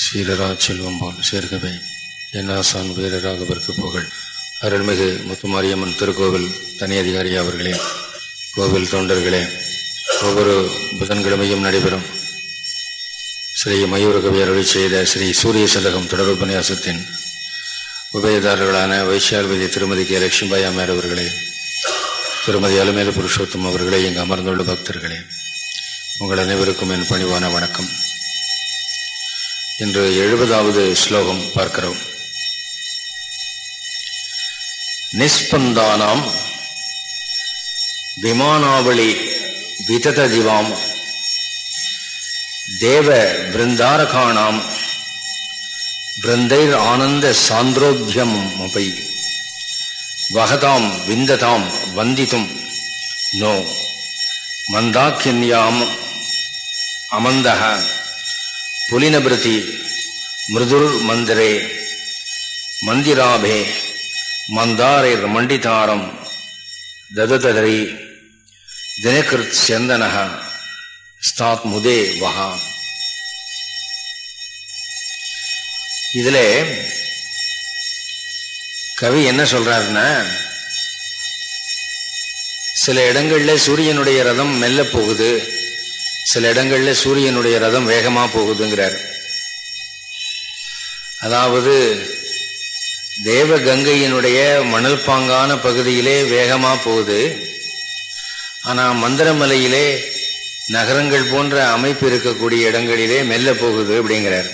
சீரரா செல்வம்பால் சேர்க்கவே என்னாசான் வீரராகவருக்கு புகழ் அருள்மிகு முத்துமாரியம்மன் திருக்கோவில் தனி அதிகாரி அவர்களே கோவில் தொண்டர்களே ஒவ்வொரு புதன்கிழமையும் நடைபெறும். ஸ்ரீ மயூரகவி அருளி செய்த ஸ்ரீ சூரிய சதகம் தொடர் உபன்யாசத்தின் உபயதாரர்களான வைஷால்வதி திருமதி கே. லட்சுமிபாய் அம்மையார் அவர்களே திருமதி அலுமேல புருஷோத்தம் அவர்களே இங்கு அமர்ந்துள்ள பக்தர்களே உங்கள் அனைவருக்கும் என் பணிவான வணக்கம். இன்று எழுபதாவது ஸ்லோகம் பார்க்கிறோம். நிஸ்பந்தானாம் விமானாவளி விதத திவாம் தேவ பிருந்தாரகாணாம் பிருந்தைர் ஆனந்த சாந்திரோபியம் முபை வகதாம் விந்ததாம் வந்தித்தும் நோ மந்தாக்கியன்யாம் அமந்தக புலினபிரதி மிருதுர் மந்திரே மந்திராபே மந்தாரை மண்டிதாரம் தததரி தினகிருத் சந்தனக ஸ்தாத் முதே வகா இதுல கவி என்ன சொல்றாருன்னா சில இடங்களில் சூரியனுடைய ரதம் மெல்ல போகுது சில இடங்கள்ல சூரியனுடைய ரதம் வேகமாக போகுதுங்கிறார். அதாவது தேவகங்கையினுடைய மணல் பாங்கான பகுதியிலே வேகமாக போகுது. ஆனால் மந்திரமலையிலே நகரங்கள் போன்ற அமைப்பு இருக்கக்கூடிய இடங்களிலே மெல்ல போகுது அப்படிங்கிறார்.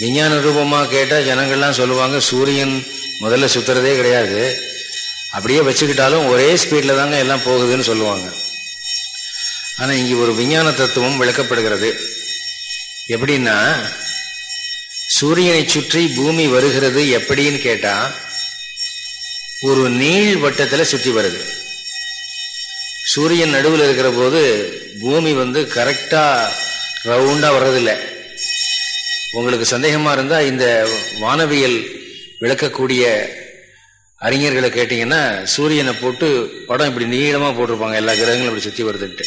விஞ்ஞான ரூபமாக கேட்டால் ஜனங்கள்லாம் சொல்லுவாங்க சூரியன் முதல்ல சுத்துறதே கிடையாது. அப்படியே வச்சுக்கிட்டாலும் ஒரே ஸ்பீடில் தாங்க எல்லாம் போகுதுன்னு சொல்லுவாங்க. ஆனால் இங்கே ஒரு விஞ்ஞான தத்துவம் விளக்கப்படுகிறது. எப்படின்னா சூரியனை சுற்றி பூமி வருகிறது எப்படின்னு கேட்டால் ஒரு நீள் வட்டத்தில் சுற்றி வருது. சூரியன் நடுவில் இருக்கிற போது பூமி வந்து கரெக்டாக ரவுண்டாக வர்றதில்லை. உங்களுக்கு சந்தேகமாக இருந்தால் இந்த வானவியல் விளக்கக்கூடிய அறிஞர்களை கேட்டிங்கன்னா சூரியனை போட்டு படம் இப்படி நீளமாக போட்டிருப்பாங்க எல்லா கிரகங்களும் இப்படி சுற்றி வருதுன்ட்டு.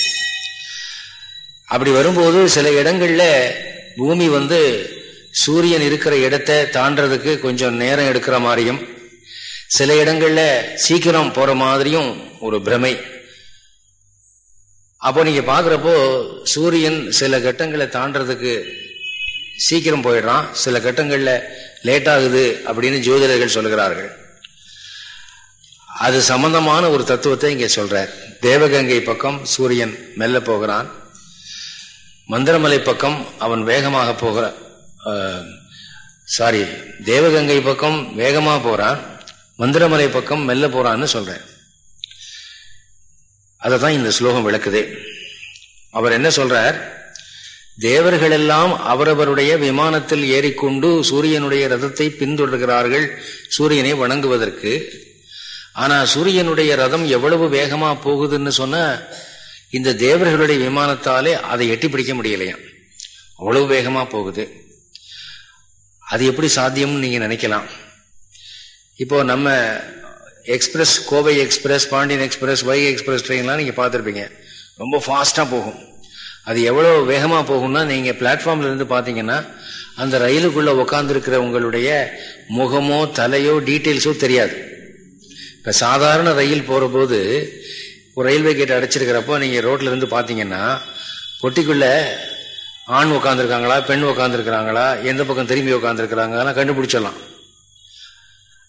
அப்படி வரும்போது சில இடங்கள்ல பூமி வந்து சூரியன் இருக்கிற இடத்தை தாண்டறதுக்கு கொஞ்சம் நேரம் எடுக்கிற மாதிரியும் சில இடங்கள்ல சீக்கிரம் போற மாதிரியும் ஒரு பிரமை. அப்போ நீங்க பாக்குறப்போ சூரியன் சில கட்டங்களை தாண்டறதுக்கு சீக்கிரம் போயிடுறான் சில கட்டங்கள்ல லேட் ஆகுது அப்படின்னு ஜோதிடர்கள் சொல்லுகிறார்கள் அது சம்பந்தமான ஒரு தத்துவத்தை இங்க சொல்றார். தேவகங்கை பக்கம் சூரியன் மெல்ல போகிறான். மந்திரமலை பக்கம் அவன் வேகமாக போகிற சாரி தேவகங்கை பக்கம் வேகமா போறான் மந்திரமலை பக்கம் மெல்ல போறான்னு சொல்றேன் அதை தான் இந்த ஸ்லோகம் விளக்குது. அவர் என்ன சொல்றார்? தேவர்கள் எல்லாம் அவரவருடைய விமானத்தில் ஏறிக்கொண்டு சூரியனுடைய ரதத்தை பின்தொடர்கிறார்கள் சூரியனை வணங்குவதற்கு. ஆனா சூரியனுடைய ரதம் எவ்வளவு வேகமா போகுதுன்னு சொன்ன இந்த தேவர்களுடைய விமானத்தாலே அதை எட்டி பிடிக்க முடியலையாம் அவ்வளவு வேகமா போகுது. அது எப்படி சாத்தியம்னு நீங்க நினைக்கலாம். இப்போ நம்ம express Kovai express Pandian express Vaigai express ட்ரெயின்லாம் நீங்க பார்த்துருப்பீங்க. ரொம்ப ஃபாஸ்டா போகும். அது எவ்வளவு வேகமா போகும்னா நீங்க பிளாட்ஃபார்ம்ல இருந்து பாத்தீங்கன்னா அந்த ரயிலுக்குள்ள உட்காந்துருக்கிற உங்களுடைய முகமோ தலையோ டீட்டெயில்ஸோ தெரியாது. இப்ப சாதாரண ரயில் போற போது ஒரு ரயில்வே கேட் அடைச்சிருக்கிறப்போ நீங்க ரோட்ல இருந்து பாத்தீங்கன்னா பொட்டிக்குள்ள ஆண் உட்காந்துருக்காங்களா பெண் உட்காந்துருக்கிறாங்களா எந்த பக்கம் திரும்பி உட்காந்துருக்கிறாங்க கண்டுபிடிச்சிடலாம்.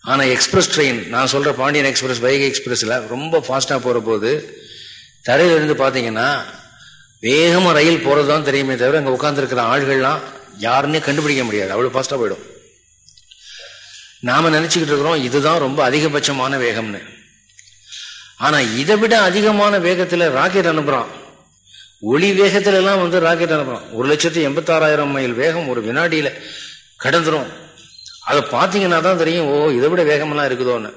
ஆனா எக்ஸ்பிரஸ் ட்ரெயின் நான் சொல்ற பாண்டியன் எக்ஸ்பிரஸ் வைகை எக்ஸ்பிரஸ்ல ரொம்ப ஃபாஸ்டா போற போது தரையில இருந்து பாத்தீங்கன்னா வேகமா ரயில் போறதுதான் தெரியுமே தவிர அங்க உட்காந்துருக்கிற ஆள்கள்லாம் யாருன்னே கண்டுபிடிக்க முடியாது. அவ்வளவு ஃபாஸ்டா போயிடும். நாம நினைச்சுக்கிட்டு இருக்கிறோம் இதுதான் ரொம்ப அதிகபட்சமான வேகம்னு. ஆனா இதை விட அதிகமான வேகத்துல ராக்கெட் அனுப்புறான். ஒளி வேகத்துல எல்லாம் வந்து ராக்கெட் அனுப்புறான். ஒரு லட்சத்தி எண்பத்தாறாயிரம் மைல் வேகம் ஒரு வினாடியில கடந்துரும். அதை பார்த்தீங்கன்னா தான் தெரியும் ஓ இதை விட வேகமெல்லாம் இருக்குதோன்னு.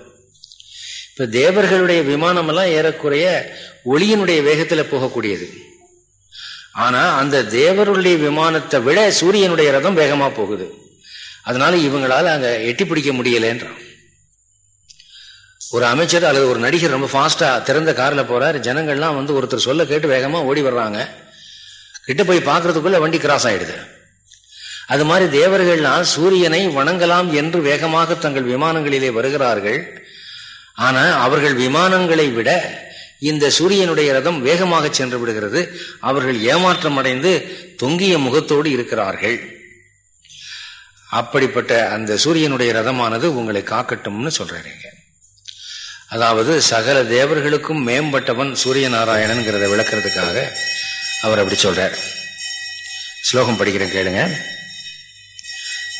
இப்ப தேவர்களுடைய விமானம் எல்லாம் ஏறக்குறைய ஒளியினுடைய வேகத்துல போகக்கூடியது. ஆனா அந்த தேவருடைய விமானத்தை விட சூரியனுடைய ரதம் வேகமா போகுது. அதனால இவங்களால அங்க எட்டி பிடிக்க முடியலன்றான். ஒரு அமைச்சர் அல்லது ஒரு நடிகர் ரொம்ப ஃபாஸ்டா திறந்த கார்ல போறாரு. ஜனங்கள்லாம் வந்து ஒருத்தர் சொல்ல கேட்டு வேகமா ஓடி வர்றாங்க. கிட்ட போய் பார்க்கறதுக்குள்ள வண்டி கிராஸ் ஆயிடுது. அது மாதிரி தேவர்கள்லாம் சூரியனை வணங்கலாம் என்று வேகமாக தங்கள் விமானங்களிலே வருகிறார்கள். ஆனா அவர்கள் விமானங்களை விட இந்த சூரியனுடைய ரதம் வேகமாக சென்று விடுகிறது. அவர்கள் ஏமாற்றம் அடைந்து தொங்கிய முகத்தோடு இருக்கிறார்கள். அப்படிப்பட்ட அந்த சூரியனுடைய ரதமானது உங்களை காக்கட்டும்னு சொல்றீங்க அதாவது சகல தேவர்களுக்கும் மேம்பட்டவன் சூரிய நாராயணன்கிறத விளக்குறதுக்காக அவர் அப்படி சொல்றார். ஸ்லோகம் படிக்கிறேன் கேளுங்க.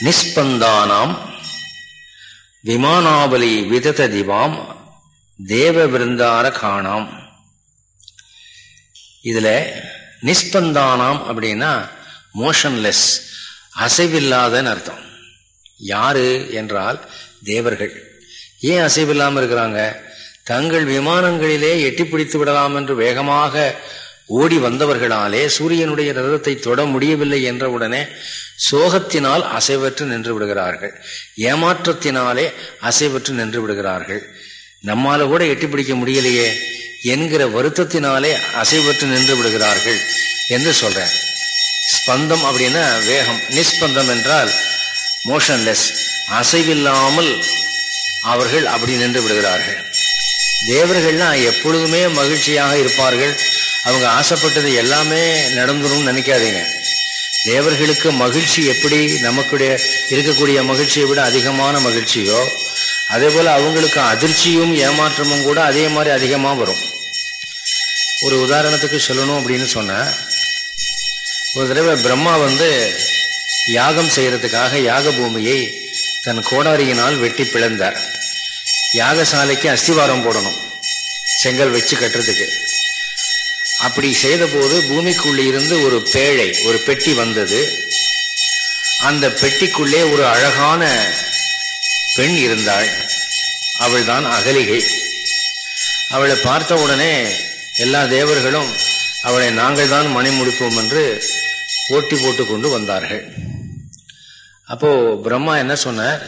நிஸ்பந்தானாம் விமானாவலி விதத திவாம் தேவ விருந்தார காணாம். இதுல நிஸ்பந்தானாம் அப்படின்னா மோஷன்லெஸ் அசைவில்லாதன்னு அர்த்தம். யாரு என்றால் தேவர்கள். ஏன் அசைவில்லாமல் இருக்கிறாங்க? தங்கள் விமானங்களிலே எட்டி பிடித்து விடலாம் என்று வேகமாக ஓடி வந்தவர்களாலே சூரியனுடைய ரதத்தை தொட முடியவில்லை என்றவுடனே சோகத்தினால் அசைவற்று நின்று விடுகிறார்கள். ஏமாற்றத்தினாலே அசைவற்று நின்று விடுகிறார்கள். நம்மால கூட எட்டி பிடிக்க முடியலையே என்கிற வருத்தத்தினாலே அசைவற்று நின்று விடுகிறார்கள் என்று சொல்றேன். ஸ்பந்தம் அப்படின்னா வேகம் நிஸ்பந்தம் என்றால் மோஷன்லெஸ் அசைவில்லாமல் அவர்கள் அப்படி நின்று விடுகிறார்கள். தேவர்கள்லாம் எப்பொழுதுமே மகிழ்ச்சியாக இருப்பார்கள். அவங்க ஆசைப்பட்டது எல்லாமே நடந்துடும் நினைக்காதீங்க. தேவர்களுக்கு மகிழ்ச்சி எப்படி நமக்குடைய இருக்கக்கூடிய மகிழ்ச்சியை விட அதிகமான மகிழ்ச்சியோ அதே போல் அவங்களுக்கு அதிர்ச்சியும் ஏமாற்றமும் கூட அதே மாதிரி அதிகமாக வரும். ஒரு உதாரணத்துக்கு சொல்லணும் அப்படின்னு சொன்னேன் ஒரு தடவை பிரம்மா வந்து யாகம் செய்கிறதுக்காக யாக பூமியை தன் கோடாரியினால் வெட்டி பிளந்தார். யாகசாலைக்கு அஸ்திவாரம் போடணும். செங்கல் வச்சு கட்டுறதுக்கு. அப்படி செய்த போது பூமிக்குள்ளே இருந்து ஒரு பேழை ஒரு பெட்டி வந்தது. அந்த பெட்டிக்குள்ளே ஒரு அழகான பெண் இருந்தாள். அவள் தான் அகலிகை. அவளை பார்த்த உடனே எல்லா தேவர்களும் அவளை நாங்கள் தான் மணி முடிப்போம் என்று ஓட்டி போட்டு கொண்டு வந்தார்கள். அப்போ பிரம்மா என்ன சொன்னார்?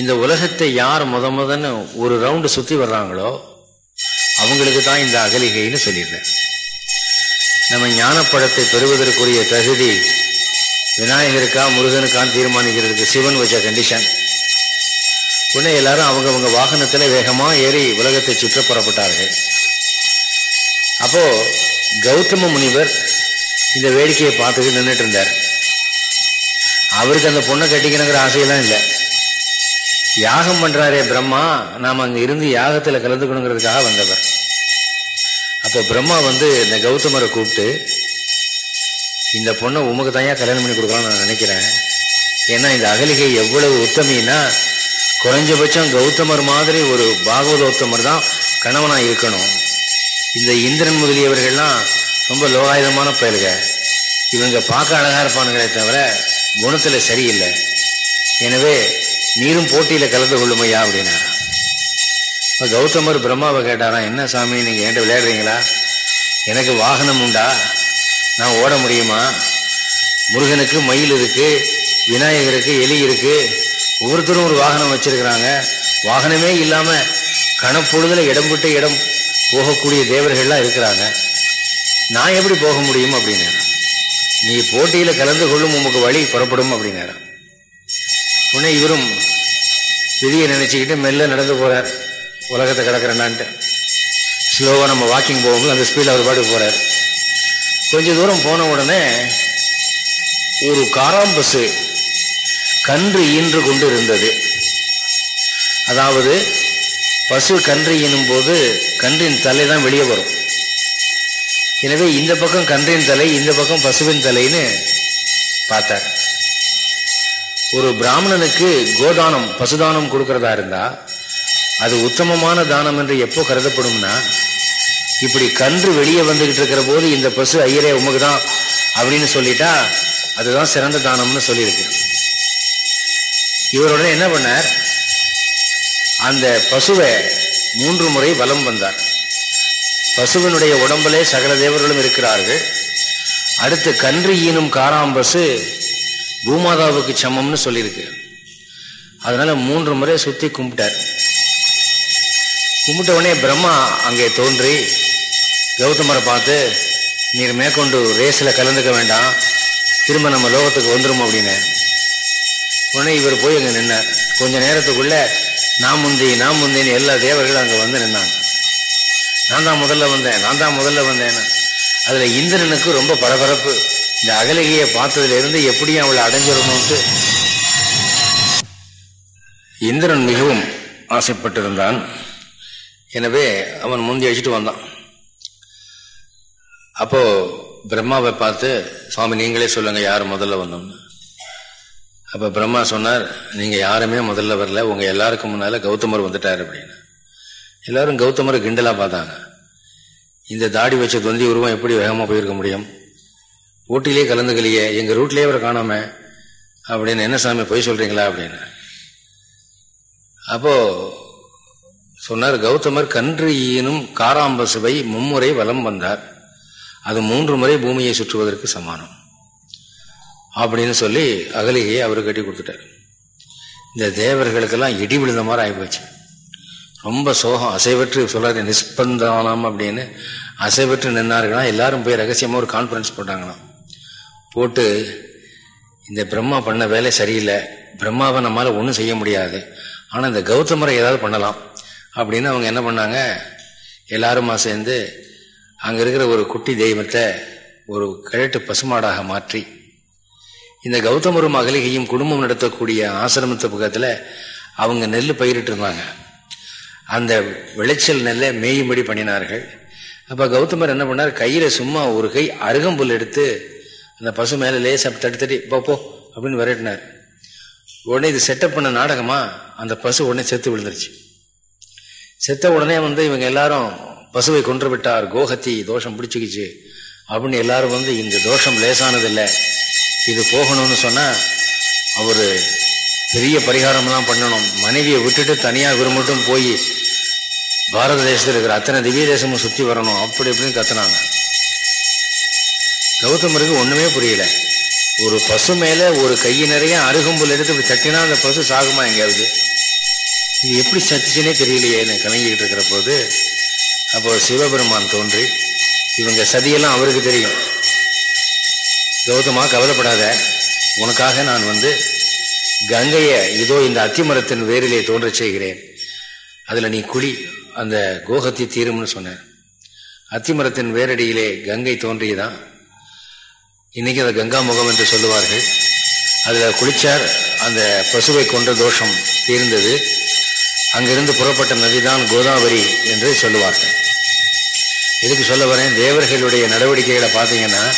இந்த உலகத்தை யார் முத முதன்னு ஒரு ரவுண்டு சுற்றி வர்றாங்களோ அவங்களுக்கு தான் இந்த அகலிகைன்னு சொல்லிடுறேன். நம்ம ஞானப்படத்தை பெறுவதற்குரிய தகுதி விநாயகருக்கா முருகனுக்கான்னு தீர்மானிக்கிறதுக்கு சிவன் வச்ச கண்டிஷன் உடனே எல்லாரும் அவங்கவுங்க வாகனத்தில் வேகமாக ஏறி உலகத்தை சுற்ற புறப்பட்டார்கள். அப்போ கௌதம முனிவர் இந்த வேடிக்கையை பார்த்துட்டு நின்றுட்டு இருந்தார். அவருக்கு அந்த பொண்ணை கட்டிக்கணுங்கிற ஆசையெல்லாம் இல்லை. யாகம் பண்றாரே பிரம்மா. நாம் அங்க இருந்து யாகத்துல கலந்துக்கணுங்கிறதுக்காக வந்தவர். அப்போ பிரம்மா வந்து இந்த கௌதமரை கூப்பிட்டு இந்த பொண்ணை உமக்கு தனியாக கல்யாணம் பண்ணி கொடுக்கலாம்னு நான் நினைக்கிறேன். ஏன்னா இந்த அகலிகை எவ்வளவு உத்தமின்னா குறைஞ்சபட்சம் கௌதமர் மாதிரி ஒரு பாகவதோத்தமர் தான் கணவனாக இருக்கணும். இந்த இந்திரன் முதலியவர்கள்லாம் ரொம்ப லோகாயுதமான பயலுக. இவங்க பார்க்க அழகாக இருப்பானுங்களே தவிர குணத்தில் சரியில்லை. எனவே நீரும் போட்டியில கலந்து கொள்ளுமையா அப்படின்னா? கௌதமர் பிரம்மாவை கேட்டாராம் என்ன சாமி நீங்க என்கிட்ட விளையாடுறீங்களா? எனக்கு வாகனம் உண்டா? நான் ஓட முடியுமா? முருகனுக்கு மயில் இருக்கு விநாயகருக்கு எலி இருக்கு. ஒவ்வொருத்தரும் ஒரு வாகனம் வச்சிருக்கிறாங்க. வாகனமே இல்லாம கணப்பொழுதுல இடம் விட்டு இடம் போகக்கூடிய தேவர்கள்லாம் இருக்கிறாங்க. நான் எப்படி போக முடியும்? அப்படின்னு நீ போட்டியில கலந்து கொள்ளும் உமக்கு வழி புறப்படும் அப்படின்னாரு உடனே இவரும் விதியை நினைச்சுக்கிட்டு மெல்ல நடந்து போறார். உலகத்தை கிடக்கிறேன்னான்ட்டு ஸ்லோவாக நம்ம வாக்கிங் போகும்போது அந்த ஸ்பீடில் அவர் பாட்டுக்கு போகிறார் கொஞ்ச தூரம் போன உடனே ஒரு காராம்பசு கன்று ஈன்று கொண்டு இருந்தது அதாவது பசு கன்று ஈனும் போது கன்றின் தலை தான் வெளியே வரும். எனவே இந்த பக்கம் கன்றின் தலை இந்த பக்கம் பசுவின் தலைன்னு பார்த்தார். ஒரு பிராமணனுக்கு கோதானம் பசுதானம் கொடுக்கறதா இருந்தா அது உத்தமமான தானம் என்று எப்போ கருதப்படும்னா இப்படி கன்று வெளியே வந்துகிட்டு இருக்கிற போது இந்த பசு ஐயரே உமக்கு தான் அப்படின்னு சொல்லிட்டா அதுதான் சிறந்த தானம்னு சொல்லியிருக்கு இவரோட என்ன பண்ணார்? அந்த பசுவை மூன்று முறை வலம் வந்தார். பசுவினுடைய உடம்பிலே சகல தேவர்களும் இருக்கிறார்கள். அடுத்து கன்று ஈனும் காராம்பசு பூமாதாவுக்கு சமம்னு சொல்லியிருக்கு. அதனால மூன்று முறை சுத்தி கும்பிட்டார். கும்பிட்ட உடனே பிரம்மா அங்கே தோன்றி கௌதமரை பார்த்து நீர் மேற்கொண்டு ரேஸில் கலந்துக்க வேண்டாம். திரும்ப நம்ம லோகத்துக்கு வந்துடும் அப்படின்னு. உடனே இவர் போய் அங்கே நின்னார். கொஞ்ச நேரத்துக்குள்ள நான் முந்தி நான் முந்தின்னு எல்லா தேவர்களும் அங்கே வந்து நின்னாங்க. நான் தான் முதல்ல வந்தேன் நான் தான் முதல்ல வந்தேன் அதில் இந்திரனுக்கு ரொம்ப பரபரப்பு. இந்த அகலிகையை பார்த்ததிலிருந்து எப்படியும் அவளை அடைஞ்சிடணும்ட்டு இந்திரன் மிகவும் ஆசைப்பட்டிருந்தான். எனவே அவன் முந்தி அழிச்சிட்டு வந்தான். அப்போ பிரம்மாவை பார்த்து சுவாமி நீங்களே சொல்லுங்க யார் முதல்ல வந்தோம்னு. அப்போ பிரம்மா சொன்னார் நீங்கள் யாருமே முதல்ல வரல உங்கள் எல்லாருக்கும் முன்னால் கௌதமர் வந்துட்டார் அப்படின்னு. எல்லாரும் கௌதமரை கிண்டலாக பார்த்தாங்க. இந்த தாடி வச்ச தொந்தி உருவம் எப்படி வேகமாக போயிருக்க முடியும்? ஊட்டிலே கலந்துக்கலையே எங்க ரூட்லயே அவரை காணாம. அப்படின்னு என்ன சாமி போய் சொல்றீங்களா அப்படின்னு. அப்போ சொன்னார் கௌதமர் கன்று ஈனும் காராம்பசுவை மும்முறை வலம் வந்தார். அது மூன்று முறை பூமியை சுற்றுவதற்கு சமானம். அப்படின்னு சொல்லி அகலிகையை அவர் கட்டி கொடுத்துட்டார். இந்த தேவர்களுக்கெல்லாம் இடி விழுந்த மாதிரி ஆகிப்போச்சு ரொம்ப சோகம் அசைவற்று சொல்லாது நிஸ்பந்தானம் அப்படின்னு. அசைவற்று நின்னார்களா எல்லாரும் போய் ரகசியமாக ஒரு கான்ஃபரன்ஸ் போட்டாங்களாம். போட்டு இந்த பிரம்மா பண்ண வேலை சரியில்லை. பிரம்மாவை நம்மளால ஒன்றும் செய்ய முடியாது. ஆனால் இந்த கௌதமரை ஏதாவது பண்ணலாம். அப்படின்னு அவங்க என்ன பண்ணாங்க? எல்லாருமா சேர்ந்து அங்கே இருக்கிற ஒரு குட்டி தெய்வத்தை ஒரு கிழட்டு பசுமாடாக மாற்றி இந்த கௌதமரும் அகலிகையும் குடும்பம் நடத்தக்கூடிய ஆசிரமத்து பக்கத்தில் அவங்க நெல் பயிரிட்டு இருந்தாங்க. அந்த விளைச்சல் நெல்லை மேயும்படி பண்ணினார்கள். அப்போ கௌதமர் என்ன பண்ணார்? கையில் சும்மா ஒரு கை அருகம்புல் எடுத்து அந்த பசு மேலே லேசாக தட்டி தட்டி போ போ அப்படின்னு விரட்டினார். உடனே இது செட்டப் பண்ண நாடகமா அந்த பசு உடனே செத்து விழுந்துருச்சு. செத்த உடனே வந்து இவங்க எல்லாரும் பசுவை கொன்று விட்டார் கோஹத்தி தோஷம் பிடிச்சிக்கிச்சு அப்படின்னு எல்லாரும் வந்து இந்த தோஷம் லேசானதில்லை இது போகணும்னு சொன்னால் அவர் பெரிய பரிகாரம்லாம் பண்ணணும். மனைவியை விட்டுட்டு தனியாக விரும்பட்டும் போய் பாரத தேசத்தில் இருக்கிற அத்தனை திவ்ய தேசமும் சுற்றி வரணும் அப்படி இப்படின்னு கத்துனாங்க. கௌதமருக்கு ஒன்றுமே புரியல. ஒரு பசு மேலே ஒரு கையை நிறைய அருகம்புல் எடுத்து இப்படி தட்டினா அந்த பசு சாகுமா எங்கேயாவது? இது எப்படி சத்துச்சுன்னே தெரியலையேன்னு கலங்கிக்கிட்டு இருக்கிற போது. அப்போ சிவபெருமான் தோன்றி இவங்க சதியெல்லாம் அவருக்கு தெரியும். கௌதமா கவலைப்படாத உனக்காக நான் வந்து கங்கையை இதோ இந்த அத்திமரத்தின் வேரிலே தோன்றச் செய்கிறேன். அதில் நீ குழி அந்த கோகத்தை தீரும்னு சொன்ன. அத்திமரத்தின் வேரடியிலே கங்கை தோன்றியதான் இன்னைக்கு அதை கங்கா முகம் என்று சொல்லுவார்கள். அதில் குளிச்சார் அந்த பசுவை கொண்ட தோஷம் தீர்ந்தது. அங்கிருந்து புறப்பட்ட நதிதான் கோதாவரி என்று சொல்லுவார்கள். எதுக்கு சொல்ல வரேன்? தேவர்களுடைய நடவடிக்கைகளை பார்த்தீங்கன்னா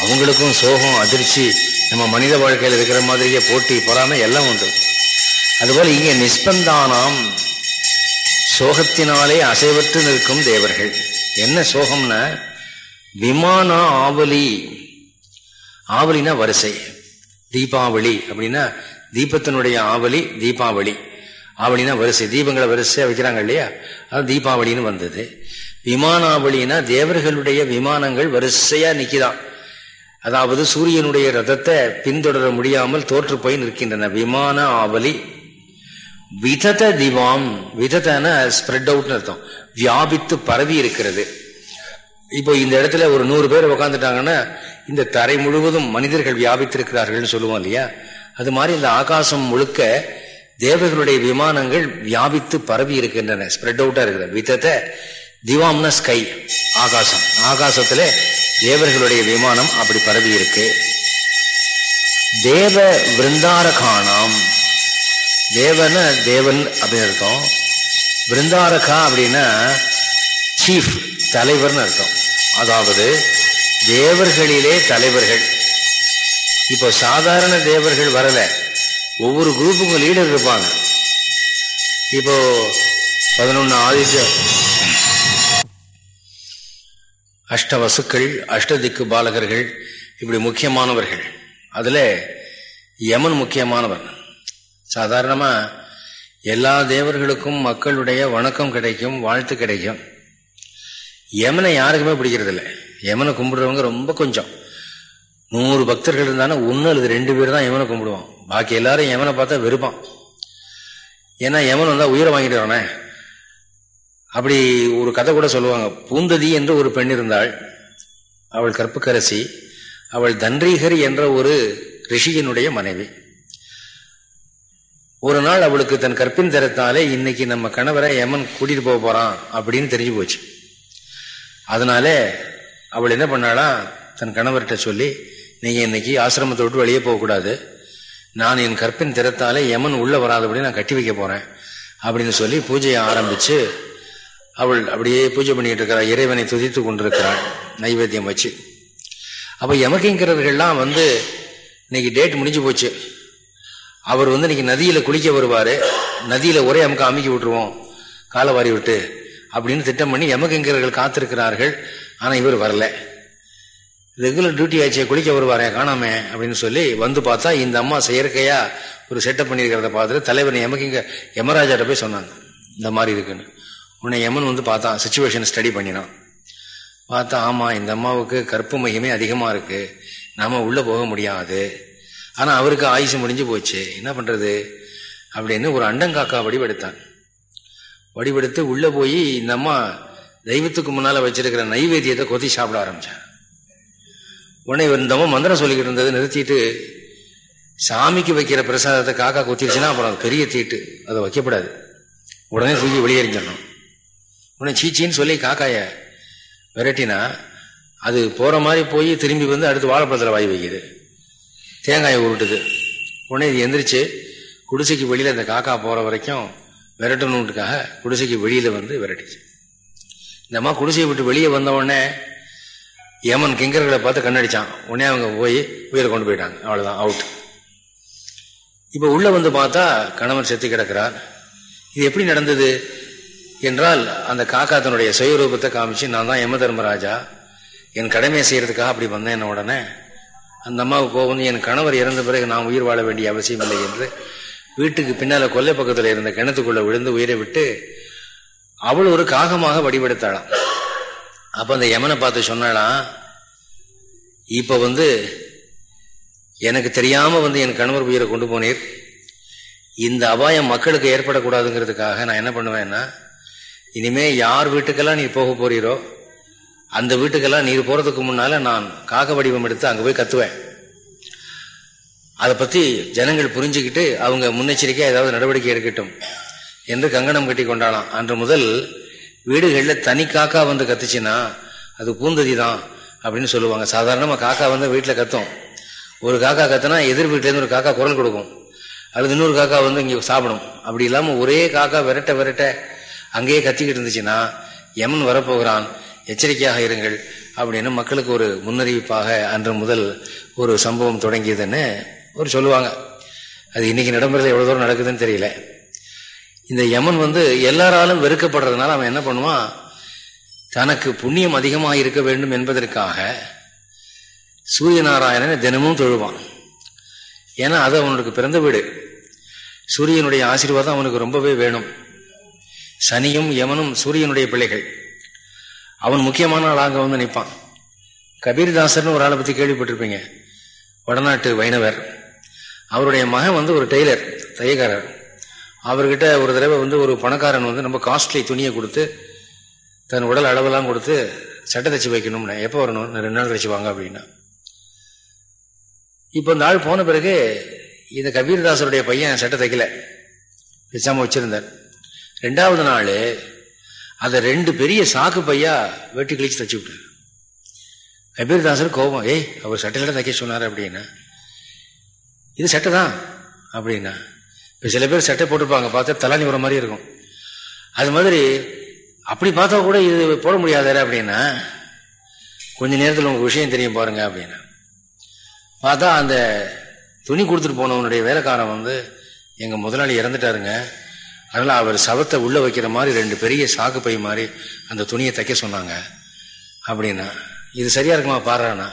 அவங்களுக்கும் சோகம் அதிர்ச்சி நம்ம மனித வாழ்க்கையில் இருக்கிற மாதிரியே போட்டி பொறாமை எல்லாம் உண்டு. அதுபோல் இங்கே நிஸ்பந்தானாம். சோகத்தினாலே அசைவற்று நிற்கும் தேவர்கள். என்ன சோகம்னா விமான ஆவலி. ஆவலினா வரிசை. தீபாவளி அப்படின்னா தீபத்தினுடைய ஆவலி தீபாவளி. ஆவலினா வரிசை. தீபங்களை வரிசையாக வைக்கிறாங்க இல்லையா? அது தீபாவளின்னு வந்தது. விமானாவளினா தேவர்களுடைய விமானங்கள் வரிசையாக நிற்கிதான் அதாவது சூரியனுடைய ரதத்தை பின்தொடர முடியாமல் தோற்று போய் நிற்கின்றன. விமான ஆவலி. விதத திவாம். விதத்தன ஸ்ப்ரெட் அவுட்னு அர்த்தம். வியாபித்து பரவி இருக்கிறது. இப்போ இந்த இடத்துல ஒரு நூறு பேர் உட்காந்துட்டாங்கன்னா இந்த தரை முழுவதும் மனிதர்கள் வியாபித்திருக்கிறார்கள் சொல்லுவோம் இல்லையா? அது மாதிரி இந்த ஆகாசம் முழுக்க தேவர்களுடைய விமானங்கள் வியாபித்து பரவி இருக்கின்றன. ஸ்ப்ரெட் அவுட்டா இருக்கிற வித்தத்தை திவாம்னா ஸ்கை ஆகாசம். ஆகாசத்துல தேவர்களுடைய விமானம் அப்படி பரவி இருக்கு. தேவ விருந்தாரகானாம். தேவன தேவன் அப்படின்னு அர்த்தம். விருந்தாரகா அப்படின்னா சீஃப் தலைவர்னு அர்த்தம். அதாவது தேவர்களிலே தலைவர்கள். இப்போ சாதாரண தேவர்கள் வரல. ஒவ்வொரு குரூப்புக்கும் லீடர் இருப்பாங்க. இப்போ பதினொன்னு ஆதித்ய அஷ்ட வசுக்கள் அஷ்டதிக்கு பாலகர்கள் இப்படி முக்கியமானவர்கள். அதில் யமன் முக்கியமானவன் சாதாரணமா எல்லா தேவர்களுக்கும் மக்களுடைய வணக்கம் கிடைக்கும் வாழ்த்து கிடைக்கும். யமனை யாருக்குமே பிடிக்கிறதில்லை. யமனை கும்பிடுறவங்க ரொம்ப கொஞ்சம். நூறு பக்தர்கள் இருந்தாலும் ஒன்று அல்லது ரெண்டு பேர் தான் யமனை கும்பிடுவான். பாக்கி எல்லாரும் யமனை பார்த்தா வெறுப்பான். ஏன்னா யமன் வந்தா உயிரை வாங்கிட்டு வரனே. அப்படி ஒரு கதை கூட சொல்லுவாங்க. பூந்ததி என்று ஒரு பெண் இருந்தாள். அவள் கற்புக்கரசி. அவள் தன்ரீகர் என்ற ஒரு ரிஷியினுடைய மனைவி. ஒரு நாள் அவளுக்கு தன் கற்பின் தரத்தாலே இன்னைக்கு நம்ம கணவரை யமன் கூட்டிட்டு போக போறான் அப்படின்னு தெரிஞ்சு போச்சு. அதனால அவள் என்ன பண்ணாளா தன் கணவர்கிட்ட சொல்லி நீங்க இன்னைக்கு ஆசிரமத்தை விட்டு வெளியே போகக்கூடாது நான் என் கற்பின் திறத்தாலே யமன் உள்ள வராதபடி நான் கட்டி வைக்க போறேன். அப்படின்னு சொல்லி பூஜையை ஆரம்பிச்சு அவள் அப்படியே பூஜை பண்ணிட்டு இருக்கிறாள் இறைவனை துதித்து கொண்டிருக்கிறாள் நைவேத்தியம் வச்சு. அப்போ யமகிங்கிறவர்கள்லாம் வந்து இன்னைக்கு டேட் முடிஞ்சு போச்சு. அவர் வந்து இன்னைக்கு நதியில் குளிக்க வருவார். நதியில் ஒரே அமுக்க அமுக்கி விட்டுருவோம். காலவாரி விட்டு அப்படின்னு திட்டம் பண்ணி யமகங்கர்கள் காத்திருக்கிறார்கள். ஆனால் இவர் வரல. ரெகுலர் டியூட்டி ஆச்சு குளிக்க வருவாரே காணாமே அப்படின்னு சொல்லி வந்து பார்த்தா இந்த அம்மா செயற்கையா ஒரு செட்டப் பண்ணியிருக்கிறத பார்த்துட்டு தலைவர் யமகிங்க யமராஜாட்ட போய் சொன்னாங்க இந்த மாதிரி இருக்குன்னு. உன்னை யமன் வந்து பார்த்தான் சுச்சுவேஷன் ஸ்டடி பண்ணினான். பார்த்தா ஆமா இந்த அம்மாவுக்கு கற்பு மையமே அதிகமா இருக்கு. நாம உள்ள போக முடியாது. ஆனா அவருக்கு ஆயுசு முடிஞ்சு போச்சு. என்ன பண்றது? அப்படின்னு ஒரு அண்டங்காக்கா வடிவெடுத்தான். வடிவெடுத்து உள்ள போய் இந்த அம்மா தெய்வத்துக்கு முன்னால வச்சிருக்கிற நைவேத்தியத்தை கொத்தி சாப்பிட ஆரம்பிச்சான் உடனே இந்த மந்திரம் சொல்லிக்கிட்டு இருந்தது நிறுத்திட்டு சாமிக்கு வைக்கிற பிரசாதத்தை காக்கா கொத்திடுச்சுன்னா அப்புறம் அது பெரிய தீட்டு. அதை வைக்கப்படாது. உடனே தூக்கி வெளியேறிஞ்சிடணும். உடனே சீச்சின்னு சொல்லி காக்காய விரட்டினா அது போற மாதிரி போய் திரும்பி வந்து அடுத்து வாழைப்பழத்தில் வாய் வைக்குது. தேங்காயை உருட்டுது. உடனே இது எந்திரிச்சு குடிசைக்கு வெளியில் இந்த காக்கா போகிற வரைக்கும் விரட்டணுன்றக்காக குடிசைக்கு வெளியில வந்து விரட்டிச்சு. இந்த அம்மா குடிசையை விட்டு வெளியே வந்த உடனே யமன் கிங்கர்களை பார்த்து கண்ணடிச்சான். உடனே அவங்க போய் உயிரை கொண்டு போயிட்டாங்க. அவ்வளவுதான் அவுட் இப்ப உள்ள வந்து பார்த்தா கணவன் செத்து கிடக்கிறார். இது எப்படி நடந்தது என்றால் அந்த காக்கா தன்னுடைய சுயரூபத்தை காமிச்சு நான் தான் யம தர்மராஜா. என் கடமையை செய்யறதுக்காக அப்படி வந்தேன் உடனே அந்த அம்மாவுக்கு கோவம் என் கணவர் இறந்த பிறகு நான் உயிர் வாழ வேண்டிய அவசியம் இல்லை என்று வீட்டுக்கு பின்னால கொல்லை பக்கத்தில் இருந்த கிணத்துக்குள்ள விழுந்து உயிரை விட்டு அவள் ஒரு காகமாக வடிவெடுத்தாளாம். அப்ப அந்த யமனை பார்த்து சொன்னாலாம் இப்ப வந்து எனக்கு தெரியாம வந்து என் கணவர் உயிரை கொண்டு போனீர். இந்த அபாயம் மக்களுக்கு ஏற்படக்கூடாதுங்கிறதுக்காக நான் என்ன பண்ணுவேன்னா இனிமே யார் வீட்டுக்கெல்லாம் நீ போக போறீரோ அந்த வீட்டுக்கெல்லாம் நீர் போறதுக்கு முன்னால நான் காக வடிவம் எடுத்து அங்க போய் கத்துவேன். அதை பத்தி ஜனங்கள் புரிஞ்சுக்கிட்டு அவங்க முன்னெச்சரிக்கையா ஏதாவது நடவடிக்கை எடுக்கட்டும் என்று கங்கணம் கட்டி கொண்டாலாம் அன்று முதல் வீடுகளில் தனி காக்கா வந்து கத்துச்சுன்னா அது பூந்ததி தான் அப்படின்னு சொல்லுவாங்க. சாதாரணமாக காக்கா வந்து வீட்டில் கத்தும். ஒரு காக்கா கத்துனா எதிர் வீட்டிலேருந்து ஒரு காக்கா குரல் கொடுக்கும். அல்லது இன்னொரு காக்கா வந்து இங்கே சாப்பிடும். அப்படி இல்லாமல் ஒரே காக்கா விரட்ட விரட்ட அங்கேயே கத்திக்கிட்டு இருந்துச்சுன்னா யமன் வரப்போகிறான். எச்சரிக்கையாக இருங்கள் அப்படின்னு மக்களுக்கு ஒரு முன்னறிவிப்பாக அன்று முதல் ஒரு சம்பவம் தொடங்கியதுன்னு ஒரு சொல்லுவாங்க அது இன்னைக்கு நடைமுறையில் எவ்வளோ தூரம் நடக்குதுன்னு தெரியல. இந்த யமன் வந்து எல்லாராலும் வெறுக்கப்படுறதுனால அவன் என்ன பண்ணுவான் தனக்கு புண்ணியம் அதிகமாக இருக்க வேண்டும் என்பதற்காக சூரிய நாராயணனை தினமும் தொழுவான். ஏன்னா அது அவனுக்கு பிறந்த வீடு. சூரியனுடைய ஆசீர்வாதம் அவனுக்கு ரொம்பவே வேணும். சனியும் யமனும் சூரியனுடைய பிள்ளைகள். அவன் முக்கியமான ஆளாக வந்து நிற்பான். கபீர்தாசர்னு ஒரு ஆளை பற்றி கேள்விப்பட்டிருப்பீங்க. வடநாட்டு வைணவர். அவருடைய மகன் வந்து ஒரு டெய்லர் தையக்காரர் அவர்கிட்ட ஒரு தடவை வந்து ஒரு பணக்காரன் வந்து ரொம்ப காஸ்ட்லி துணியை கொடுத்து தன் உடல் அளவெல்லாம் கொடுத்து சட்டை தச்சு வைக்கணும்னு. எப்போ வரணும்? ரெண்டு நாள் கழிச்சு வாங்க அப்படின்னா. இப்போ இந்த ஆள் போன பிறகு இந்த கபீர்தாசருடைய பையன் சட்டை தைக்கல. வச்சாம வச்சிருந்தார். ரெண்டாவது நாள் அதை ரெண்டு பெரிய சாக்கு பையா வெட்டி கிழிச்சு தச்சு விட்டார். கபீர்தாசர் கோபம் ஏய் அவர் சட்டையில தைக்க சொன்னார் அப்படின்னா இது சட்டை தான் அப்படின்னா. இப்போ சில பேர் சட்டை போட்டிருப்பாங்க பார்த்தா தலாணி வர மாதிரி இருக்கும். அது மாதிரி அப்படி பார்த்தா கூட இது போட முடியாதாரு அப்படின்னா கொஞ்ச நேரத்தில் உங்களுக்கு விஷயம் தெரியும் பாருங்க அப்படின்னா. பார்த்தா அந்த துணி கொடுத்துட்டு போனவனுடைய வேலைக்காரன் வந்து எங்கள் முதலாளி இறந்துட்டாருங்க. அதனால் அவர் சவத்தை உள்ளே வைக்கிற மாதிரி ரெண்டு பெரிய சாக்கு பை மாதிரி அந்த துணியை தைக்க சொன்னாங்க. அப்படின்னா இது சரியா இருக்குமா பாடுறானா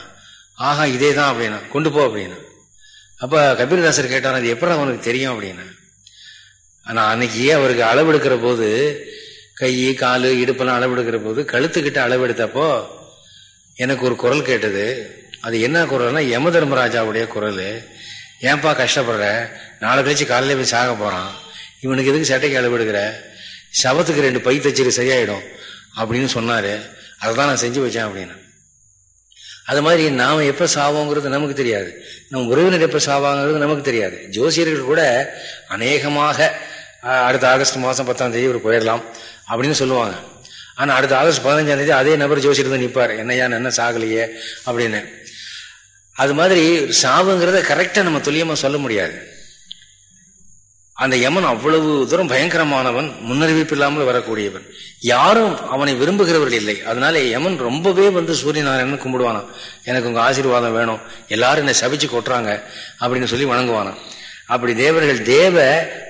ஆஹா இதே தான் அப்படின்னா கொண்டு போ அப்படின்னா. அப்போ கபீர்தாசர் கேட்டார் அது எப்படி அவனுக்கு தெரியும்? அப்படின்னா. ஆனால் அன்னைக்கு அவருக்கு அளவெடுக்கிற போது கை காலு இடுப்பெல்லாம் அளவெடுக்கிற போது கழுத்துக்கிட்ட அளவெடுத்தப்போ எனக்கு ஒரு குரல் கேட்டது. அது என்ன குரல்னா யம தர்மராஜாவுடைய குரல். ஏன்பா கஷ்டப்படுற? நாளை கழிச்சு காலையில போய் சாக போறான். இவனுக்கு எதுக்கு சட்டைக்கு அளவெடுக்கிற சவத்துக்கு ரெண்டு பை தச்சிரு சரியாயிடும். அப்படின்னு சொன்னாரு. அதை தான் நான் செஞ்சு வச்சேன் அப்படின்னு. அது மாதிரி நாம் எப்போ சாவோங்கிறது நமக்கு தெரியாது. நம்ம உறவினர் எப்போ சாவாங்கிறது நமக்கு தெரியாது. ஜோசியர்கள் கூட அநேகமாக அடுத்த ஆகஸ்ட் மாதம் பத்தாம் தேதி ஒரு போயிடலாம் அப்படின்னு சொல்லுவாங்க. ஆனால் அடுத்த ஆகஸ்ட் பதினஞ்சாம் தேதி அதே நபர் ஜோசியர் தான் நிற்பார் என்னையா என்ன சாகலையே? அப்படின்னு. அது மாதிரி சாவுங்கிறத கரெக்டாக நம்ம துல்லியமாக சொல்ல முடியாது. அந்த யமன் அவ்வளவு தூரம் பயங்கரமானவன் முன்னறிவிப்பு இல்லாமல் வரக்கூடியவன். யாரும் அவனை விரும்புகிறவர்கள் இல்லை. அதனால யமன் ரொம்பவே வந்து சூரியநாராயணன் கும்பிடுவானான் எனக்கு உங்க ஆசீர்வாதம் வேணும். எல்லாரும் என்னை சபிச்சு கொட்டுறாங்க அப்படின்னு சொல்லி வணங்குவானான் அப்படி தேவர்கள் தேவ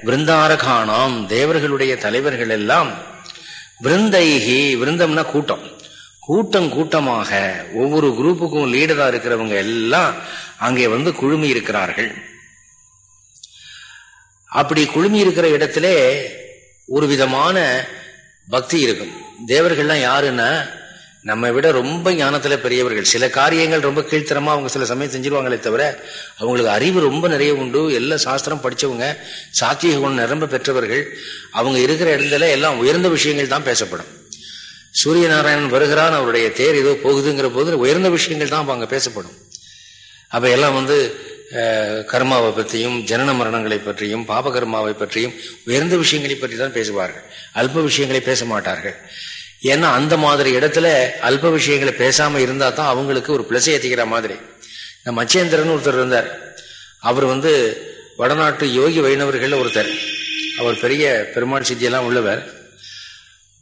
விருந்தாரகானாம் தேவர்களுடைய தலைவர்கள் எல்லாம் விருந்தைகி விருந்தம்னா கூட்டம். கூட்டம் கூட்டமாக ஒவ்வொரு குரூப்புக்கும் லீடரா இருக்கிறவங்க எல்லாம் அங்கே வந்து குழுமி இருக்கிறார்கள். அப்படி குழுமி இருக்கிற இடத்திலே ஒரு விதமான பக்தி இருக்கும். தேவர்கள்லாம் யாருன்னா நம்ம விட ரொம்ப ஞானத்துல பெரியவர்கள். சில காரியங்கள் ரொம்ப கீழ்த்தரமாக அவங்க சில சமயம் செஞ்சிருவாங்களே தவிர அவங்களுக்கு அறிவு ரொம்ப நிறைய உண்டு. எல்லா சாஸ்திரம் படிச்சவங்க சாத்திய குணம் நிரம்ப பெற்றவர்கள். அவங்க இருக்கிற இடத்துல எல்லாம் உயர்ந்த விஷயங்கள் தான் பேசப்படும். சூரிய நாராயணன் வருகிறான் அவருடைய தேர் ஏதோ போகுதுங்கிற போது உயர்ந்த விஷயங்கள் தான் அங்க பேசப்படும். அப்ப எல்லாம் வந்து கர்மாவை பற்றியும் ஜனன மரணங்களை பற்றியும் பாப கர்மாவை பற்றியும் உயர்ந்த விஷயங்களை பற்றி தான் பேசுவார்கள். அல்ப விஷயங்களை பேச மாட்டார்கள். ஏன்னா அந்த மாதிரி இடத்துல அல்ப விஷயங்களை பேசாமல் இருந்தால் தான் அவங்களுக்கு ஒரு பிளஸ் ஏற்றிக்கிற மாதிரி. இந்த மச்சேந்திரன் ஒருத்தர் இருந்தார். அவர் வந்து வடநாட்டு யோகி வைணவர்கள் ஒருத்தர். அவர் பெரிய பெருமாள் சித்தியெல்லாம் உள்ளவர்.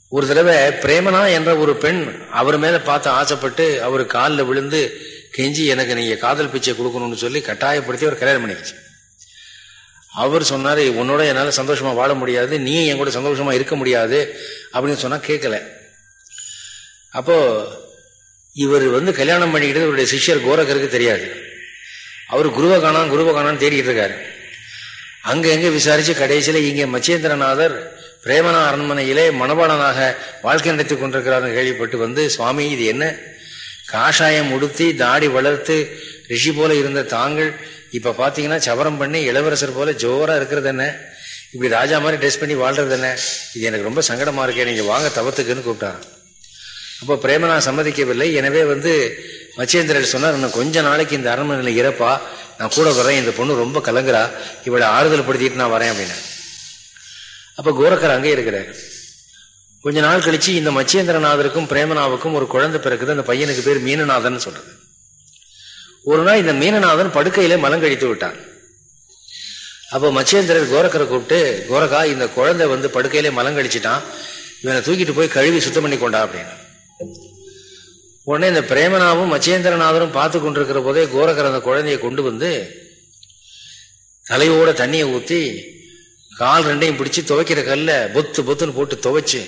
ஒரு தடவை பிரேமனா என்ற ஒரு பெண் அவர் மேலே பார்த்து ஆசைப்பட்டு அவர் காலில் விழுந்து கெஞ்சி எனக்கு நீங்க காதல் பிச்சை கொடுக்கணும்னு சொல்லி கட்டாயப்படுத்தி அவர் கல்யாணம் பண்ணிக்கிச்சு. அவர் சொன்னார் உன்னோட என்னால் சந்தோஷமா வாழ முடியாது நீ என் கூட சந்தோஷமா இருக்க முடியாது அப்படின்னு சொன்னா கேட்கல அப்போ இவர் வந்து கல்யாணம் பண்ணிக்கிட்டு இவருடைய சிஷ்யர் கோரகருக்கு தெரியாது. அவர் குருவை காணாம் குருவை காணான்னு தேடிட்டு இருக்காரு. அங்க எங்க விசாரிச்சு கடைசியில இங்கே மச்சேந்திரநாதர் பிரேமனா அரண்மனையிலே மணவாளனாக வாழ்க்கை நடத்தி கொண்டிருக்கிறார் கேள்விப்பட்டு வந்து சுவாமி இது என்ன? காஷாயம் உடுத்தி தாடி வளர்த்து ரிஷி போல இருந்த தாங்கள் இப்ப பாத்தீங்கன்னா சவரம் பண்ணி இளவரசர் போல ஜோரா இருக்கிறது என்ன? இப்படி ராஜா மாதிரி ட்ரெஸ் பண்ணி வாழ்றது என்ன? இது எனக்கு ரொம்ப சங்கடமா இருக்கே நீங்க வாங்க தவத்துக்குன்னு கூப்பிட்டாரான் அப்போ பிரேமனா சம்மதிக்கவில்லை. எனவே வந்து மச்சேந்திரர் சொன்னார் இன்னும் கொஞ்ச நாளைக்கு இந்த அரண்மனையில் இறப்பா. நான் கூட வரேன் இந்த பொண்ணு ரொம்ப கலங்குறா. இவளை ஆறுதல் படுத்திட்டு நான் வரேன் அப்படின்னு அப்ப கோரக்கர் அங்கே இருக்கிறார். கொஞ்ச நாள் கழிச்சு இந்த மச்சேந்திரநாதருக்கும் பிரேமநாவுக்கும் ஒரு குழந்தை பிறகுது அந்த பையனுக்கு பேர் மீனநாதன் சொல்றது. ஒரு நாள் இந்த மீனநாதன் படுக்கையில மலங்கழித்து விட்டான். அப்போ மச்சேந்திரர் கோரக்கரை கூப்பிட்டு கோரக்கா இந்த குழந்தை வந்து படுக்கையிலே மலங்கழிச்சிட்டான் இவனை தூக்கிட்டு போய் கழுவி சுத்தம் பண்ணி கொண்டா அப்படின்னு. உடனே இந்த பிரேமனாவும் மச்சேந்திரநாதரும் பார்த்து கொண்டிருக்கிற போதே கோரக்கர் அந்த குழந்தைய கொண்டு வந்து தலையோட தண்ணியை ஊற்றி கால் ரெண்டையும் பிடிச்சி துவைக்கிற கல்ல பொத்து பொத்துன்னு போட்டு துவைச்சு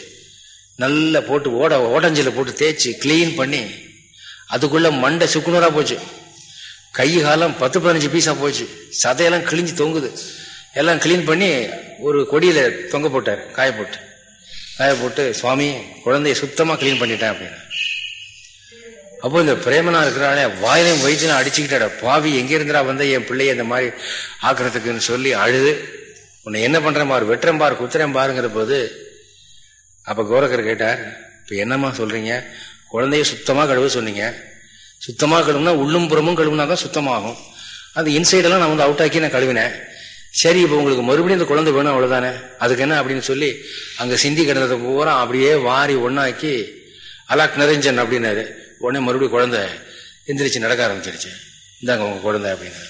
நல்லா போட்டு ஓட ஓடஞ்சில் போட்டு தேய்ச்சி கிளீன் பண்ணி அதுக்குள்ளே மண்டை சுக்குனூராக போச்சு. கை காலம் பத்து பதினஞ்சு பீஸாக போச்சு. சதையெல்லாம் கிழிஞ்சு தொங்குது. எல்லாம் கிளீன் பண்ணி ஒரு கொடியில் தொங்க போட்டார் காய போட்டு. காய போட்டு சுவாமி குழந்தைய சுத்தமாக கிளீன் பண்ணிட்டேன் அப்படின்னு. அப்போ இந்த பிரேமனா இருக்கிறானே வாயிலையும் வயிற்றுலாம் அடிச்சுக்கிட்டாட. பாவி எங்கேருந்துடா வந்த என் பிள்ளைய இந்த மாதிரி ஆக்குறதுக்குன்னு சொல்லி அழுது. உன்னை என்ன பண்ணுற பாரு வெட்டுறேன் பாரு குத்துறேன் பாருங்கிற போது அப்ப கோரக்கர் கேட்டார் இப்ப என்னம்மா சொல்றீங்க? குழந்தைய சுத்தமா கழுவ சொன்னீங்க. சுத்தமா கழுவுனா உள்ளும் புறமும் கழுவுனா தான் சுத்தமாகும். அந்த இன்சைடெல்லாம் நான் வந்து அவுட் ஆக்கி நான் கழுவினேன். சரி இப்போ உங்களுக்கு மறுபடியும் இந்த குழந்தை வேணும் அவ்வளோதானே அதுக்கு என்ன அப்படின்னு சொல்லி அங்கே சிந்தி கிடந்ததை பூரா அப்படியே வாரி ஒன்றாக்கி அலாக் நிறைஞ்சன் அப்படின்னாரு. உடனே மறுபடியும் குழந்தை எந்திரிச்சு நடக்க ஆரம்பிச்சிருச்சு. இந்தாங்க உங்கள் குழந்தை அப்படின்னாரு.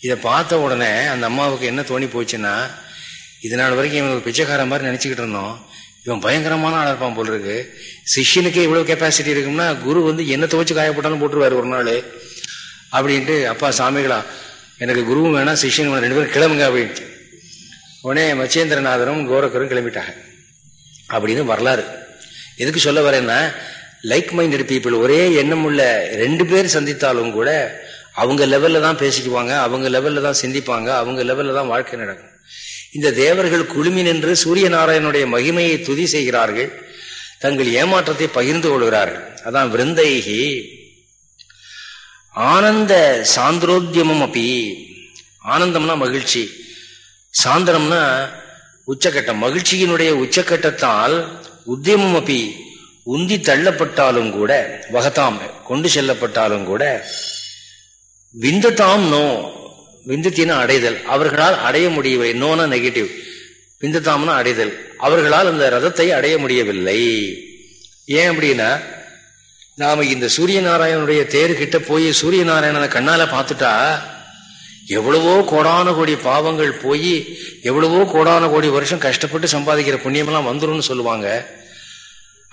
இதை பார்த்த உடனே அந்த அம்மாவுக்கு என்ன தோணி போச்சுன்னா இது நாள் வரைக்கும் இவனுக்கு பிச்சைக்கார மாதிரி நினச்சிக்கிட்டு இருந்தோம். இவன் பயங்கரமான ஆளா இருப்பான் போல் இருக்கு. சிஷ்யனுக்கே இவ்வளவு கெப்பாசிட்டி இருக்கும்னா குரு வந்து என்ன துவச்சு காயப்பட்டாலும் போட்டுருவாரு ஒரு நாள். அப்படின்ட்டு அப்பா சாமிகளா எனக்கு குருவும் வேணாம் சிஷ்யன் வேணாம் ரெண்டு பேரும் கிளம்புங்க அப்படின்ட்டு. உடனே மச்சேந்திரநாதரும் கோரக்கரும் கிளம்பிட்டாங்க. அப்படின்னு வரலாறு. எதுக்கு சொல்ல வரேன்னா லைக் மைண்டட் பீப்புள் ஒரே எண்ணம் உள்ள ரெண்டு பேர் சந்தித்தாலும் கூட அவங்க லெவலில் தான் பேசிக்குவாங்க அவங்க லெவலில் தான் சிந்திப்பாங்க அவங்க லெவலில் தான் வாழ்க்கை நடக்கும். இந்த தேவர்கள் குழுமி நின்று சூரிய நாராயணனுடைய மகிமையை துதி செய்கிறார்கள் தங்கள் ஏமாற்றத்தை பகிர்ந்து கொள்கிறார்கள். அதான் விருந்தைகி ஆனந்த சாந்திரோத்தியமும் அப்பி ஆனந்தம்னா மகிழ்ச்சி சாந்திரம்னா உச்சக்கட்டம் மகிழ்ச்சியினுடைய உச்சக்கட்டத்தால் உத்தியமும் அப்பி உந்தி தள்ளப்பட்டாலும் கூட வகத்தாம் கொண்டு செல்லப்பட்டாலும் கூட விந்ததாம் நோ விந்தத்தினா அடைதல். அவர்களால் அடைய முடியவில்லை. நோனா நெகட்டிவ் விந்தத்தாம்னா அடைதல். அவர்களால் அந்த ரதத்தை அடைய முடியவில்லை. ஏன் அப்படின்னா நாம இந்த சூரிய நாராயணனுடைய தேர் கிட்ட போய் சூரிய நாராயணனை கண்ணால பார்த்துட்டா எவ்வளவோ கோடான கோடி பாவங்கள் போய் எவ்வளவோ கோடான கோடி வருஷம் கஷ்டப்பட்டு சம்பாதிக்கிற புண்ணியமெல்லாம் வந்துடும் சொல்லுவாங்க.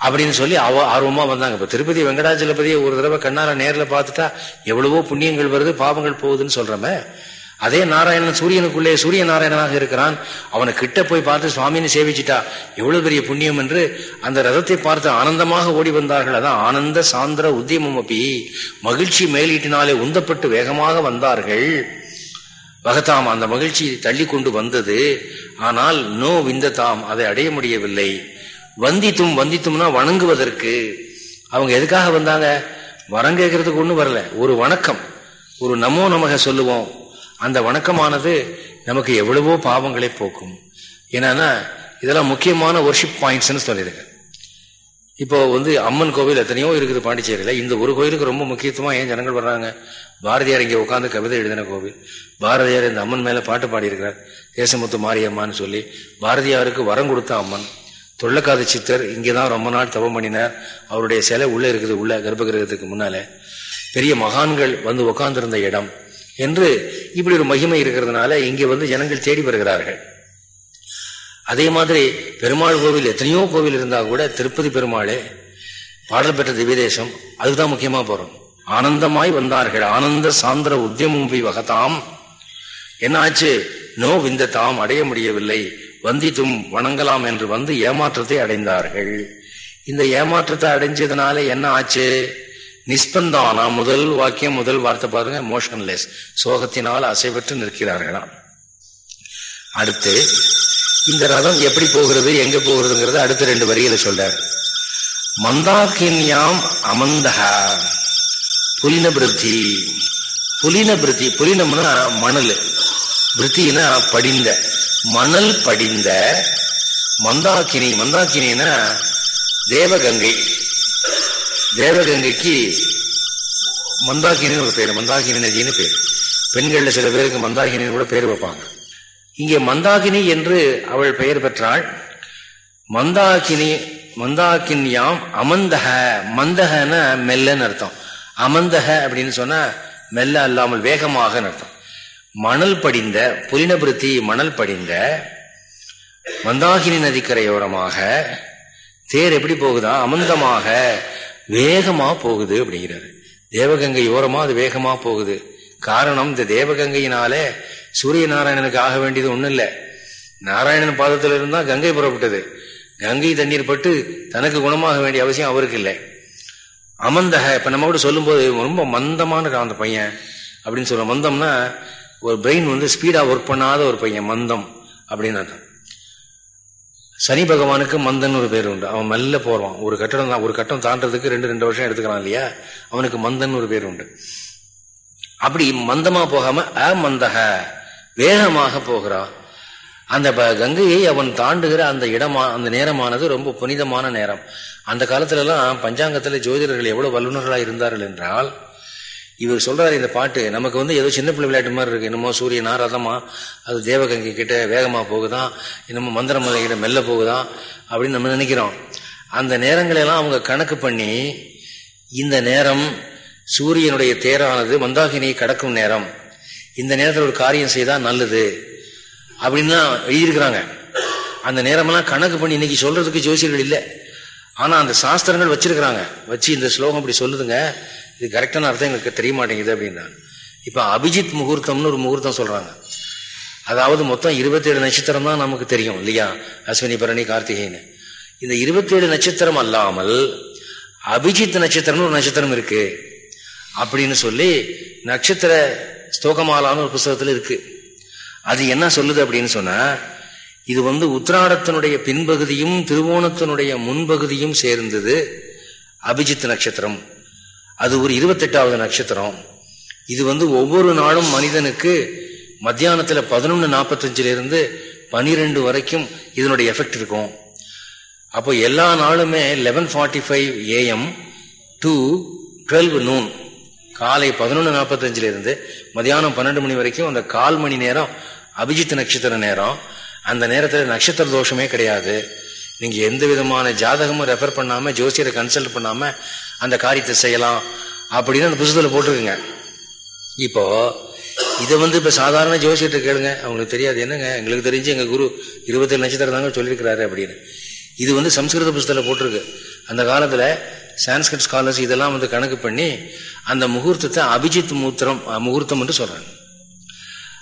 அப்படின்னு சொல்லி அவ ஆர்வமா வந்தாங்க. இப்ப திருப்பதி வெங்கடாஜலபதியை ஒரு தடவை கண்ணால நேரில் பார்த்துட்டா எவ்வளவோ புண்ணியங்கள் வருது பாவங்கள் போகுதுன்னு சொல்றமே. அதே நாராயணன் சூரியனுக்குள்ளே சூரிய நாராயணனாக இருக்கிறான். அவனை கிட்ட போய் பார்த்து சுவாமின்னு சேவிச்சிட்டா எவ்வளவு பெரிய புண்ணியம் என்று அந்த ரதத்தை பார்த்து ஆனந்தமாக ஓடி வந்தார்கள். அதான் ஆனந்த சாந்திர உத்தியமம் அப்பி. மகிழ்ச்சி மேலீட்டினாலே உந்தப்பட்டு வேகமாக வந்தார்கள். வகத்தாம் அந்த மகிழ்ச்சி தள்ளி கொண்டு வந்தது. ஆனால் நோ விந்ததாம் அதை அடைய முடியவில்லை. வந்தித்தும் வந்தித்தும்னா வணங்குவதற்கு. அவங்க எதுக்காக வந்தாங்க? வரம் கேட்கறதுக்கு ஒன்றும் வரல. ஒரு வணக்கம். ஒரு நமோ நமக சொல்லுவோம். அந்த வணக்கமானது நமக்கு எவ்வளவோ பாவங்களை போக்கும். என்னன்னா இதெல்லாம் முக்கியமான ஒர்ஷிப் பாயிண்ட்ஸ்னு சொல்லிடுங்க. இப்போ வந்து அம்மன் கோவில் எத்தனையோ இருக்குது பாண்டிச்சேரியில். இந்த ஒரு கோயிலுக்கு ரொம்ப முக்கியத்துவமாக ஏன் ஜனங்கள் வர்றாங்க? பாரதியார் இங்கே உட்காந்து கவிதை எழுதின கோவில். பாரதியார் இந்த அம்மன் மேலே பாட்டு பாடியிருக்கிறார். தேசமுத்து மாரியம்மான்னு சொல்லி. பாரதியாருக்கு வரம் கொடுத்த அம்மன். தொள்ளக்காத சித்தர் இங்கே தான் ரொம்ப நாள் தவம் பண்ணினார். அவருடைய சிலை உள்ளே இருக்குது உள்ள கர்ப்பகிரகத்துக்கு முன்னால். பெரிய மகான்கள் வந்து உட்காந்துருந்த இடம். என்று இப்படி ஒரு மகிமை இருக்கிறதுனால இங்கே வந்து ஜனங்கள் தேடி வருகிறார்கள். அதே மாதிரி பெருமாள் கோவில் எத்தனையோ கோவில் இருந்தால் கூட திருப்பதி பெருமாளே பாடல் பெற்ற திவ்யதேசம் அதுதான் முக்கியமாக போகிறோம் ஆனந்தமாய் வந்தார்கள். ஆனந்த சாந்திர உத்தியமும் போய் வகத்தாம் என்ன ஆச்சு? நோ விந்த தாம் அடைய முடியவில்லை. வந்தித்தும் வணங்கலாம் என்று வந்து ஏமாற்றத்தை அடைந்தார்கள். இந்த ஏமாற்றத்தை அடைஞ்சதுனால என்ன ஆச்சு? நிஸ்பந்தானா? முதல் வாக்கியம் முதல் வார்த்தை பாருங்க மோஷன்லெஸ் சோகத்தினால் அசைவற்று நிற்கிறார்களாம். அடுத்து இந்த ரதம் எப்படி போகிறது எங்க போகிறதுங்கிறது அடுத்த ரெண்டு வரியில சொல்றார். மந்தாக்கின்யாம் அமந்தக புலின பிருத்தி புலின பிருத்தி புலினம்னா மணல். பிருத்தினா படிந்த மணல் படிந்த மந்தாக்கினி. மந்தாக்கினா தேவகங்கை. தேவகங்கைக்கு மந்தாகினின்னு ஒரு பேர் மந்தாகினி நதினு பேர். பெண்களில் சில பேருக்கு மந்தாகினின்னு கூட பேர் வைப்பாங்க. இங்கே மந்தாகினி என்று அவள் பெயர் பெற்றாள். மந்தாகினி மந்தாக்கின்யாம் அமந்தக மந்தகன மெல்லன்னு அர்த்தம். அமந்தக அப்படின்னு சொன்னா மெல்ல அல்லாமல் வேகமாக அர்த்தம். மணல் படிந்த புலினபிருத்தி மணல் படிந்த மந்தாகினி நதிக்கரையோரமாக தேர் எப்படி போகுதா? அமந்தமாக. வேகமா போகுது அப்படிங்கிறாரு தேவகங்கை ஓரமா அது வேகமா போகுது. காரணம் இந்த தேவகங்கையினாலே சூரிய நாராயணனுக்கு ஆக வேண்டியது ஒண்ணும் இல்லை நாராயணன் பாதத்தில் இருந்தா கங்கை புறப்பட்டது. கங்கை தண்ணீர் பட்டு தனக்கு குணமாக வேண்டிய அவசியம் அவருக்கு இல்லை. அமந்தக இப்ப நம்ம கூட சொல்லும்போது ரொம்ப மந்தமான அந்த பையன் அப்படின்னு சொல்ல மந்தம்னா ஒரு பிரெயின் வந்து ஸ்பீடா ஒர்க் பண்ணாத ஒரு பையன் மந்தம் அப்படின்னு அர்த்தம். சனி பகவானுக்கு மந்தன் ஒரு பேர் உண்டு. அவன் மெல்ல போறான் ஒரு கட்டடம் தான் ஒரு கட்டம் தாண்டதுக்கு ரெண்டு ரெண்டு வருஷம் எடுத்துக்கலாம் இல்லையா? அவனுக்கு மந்தன் ஒரு பேர் உண்டு. அப்படி மந்தமா போகாம அமந்தக வேகமாக போகிறான் அந்த கங்கையை அவன் தாண்டுகிற அந்த இடமா அந்த நேரமானது ரொம்ப புனிதமான நேரம். அந்த காலத்துல எல்லாம் பஞ்சாங்கத்துல ஜோதிடர்கள் எவ்வளவு வல்லுநர்களா இருந்தார்கள் என்றால் இவர் சொல்றாரு இந்த பாட்டு நமக்கு வந்து ஏதோ சின்ன பிள்ளை விளையாட்டு மாதிரி இருக்கு. என்னமோ சூரியன் ரதமா அது தேவகங்கை கிட்ட வேகமா போகுதான் என்னமோ மந்திரமலை கிட்ட மெல்ல போகுதான் அப்படின்னு நம்ம நினைக்கிறோம். அந்த நேரங்களெல்லாம் அவங்க கணக்கு பண்ணி இந்த நேரம் சூரியனுடைய தேரானது மந்தாகினியை கடக்கும் நேரம். இந்த நேரத்தில் ஒரு காரியம் செய்தா நல்லது அப்படின்லாம் எழுதியிருக்கிறாங்க. அந்த நேரமெல்லாம் கணக்கு பண்ணி இன்னைக்கு சொல்றதுக்கு ஜோசியர்கள் இல்லை. ஆனா அந்த சாஸ்திரங்கள் வச்சிருக்கிறாங்க. வச்சு இந்த ஸ்லோகம் அப்படி சொல்லுதுங்க. இது கரெக்டான அர்த்தம் எங்களுக்கு தெரிய மாட்டேங்குது அப்படின்னா. இப்போ அபிஜித் முகூர்த்தம்னு ஒரு முகூர்த்தம் சொல்கிறாங்க அதாவது மொத்தம் இருபத்தேழு நட்சத்திரம் தான் நமக்கு தெரியும் இல்லையா? அஸ்வினி பரணி கார்த்திகைன்னு இந்த இருபத்தேழு நட்சத்திரம் அல்லாமல் அபிஜித் நட்சத்திரம்னு ஒரு நட்சத்திரம் இருக்கு. அப்படின்னு சொல்லி நட்சத்திர ஸ்தோகமாலான்னு ஒரு புஸ்தகத்தில் இருக்கு. அது என்ன சொல்லுது அப்படின்னு சொன்னா இது வந்து உத்ராடத்தினுடைய பின்பகுதியும் திருவோணத்தினுடைய முன்பகுதியும் சேர்ந்தது அபிஜித் நட்சத்திரம். அது ஒரு இருபத்தெட்டாவது நட்சத்திரம். இது வந்து ஒவ்வொரு நாளும் மனிதனுக்கு மத்தியானத்துல பதினொன்னு நாற்பத்தஞ்சுல இருந்து பனிரெண்டு வரைக்கும் இதனுடைய எஃபெக்ட் இருக்கும். அப்போ எல்லா நாளுமே eleven forty five A M to twelve noon காலை பதினொன்று நாற்பத்தஞ்சுல இருந்து மதியானம் பன்னெண்டு மணி வரைக்கும் அந்த கால் மணி நேரம் அபிஜித் நட்சத்திர நேரம். அந்த நேரத்தில் நட்சத்திர தோஷமே கிடையாது. நீங்க எந்த விதமான ஜாதகமும் ரெஃபர் பண்ணாம ஜோசியரை கன்சல்ட் பண்ணாம அந்த காரியத்தை செய்யலாம் அப்படின்னு அந்த புத்தகத்தில் போட்டிருக்குங்க. இப்போ இதை வந்து இப்ப சாதாரண ஜோசியத்தை கேளுங்க. அவங்களுக்கு தெரியாது. என்னங்க? எங்களுக்கு தெரிஞ்சு எங்க குரு இருபத்தேழு நட்சத்திரம் தாங்க சொல்லியிருக்கிறாரு அப்படின்னு. இது வந்து சம்ஸ்கிருத புஸ்தத்தில் போட்டிருக்கு. அந்த காலத்துல சான்ஸ்கிரிட் ஸ்காலர்ஸ் இதெல்லாம் வந்து கணக்கு பண்ணி அந்த முகூர்த்தத்தை அபிஜித் மூத்திரம் முகூர்த்தம் என்று சொல்றாங்க.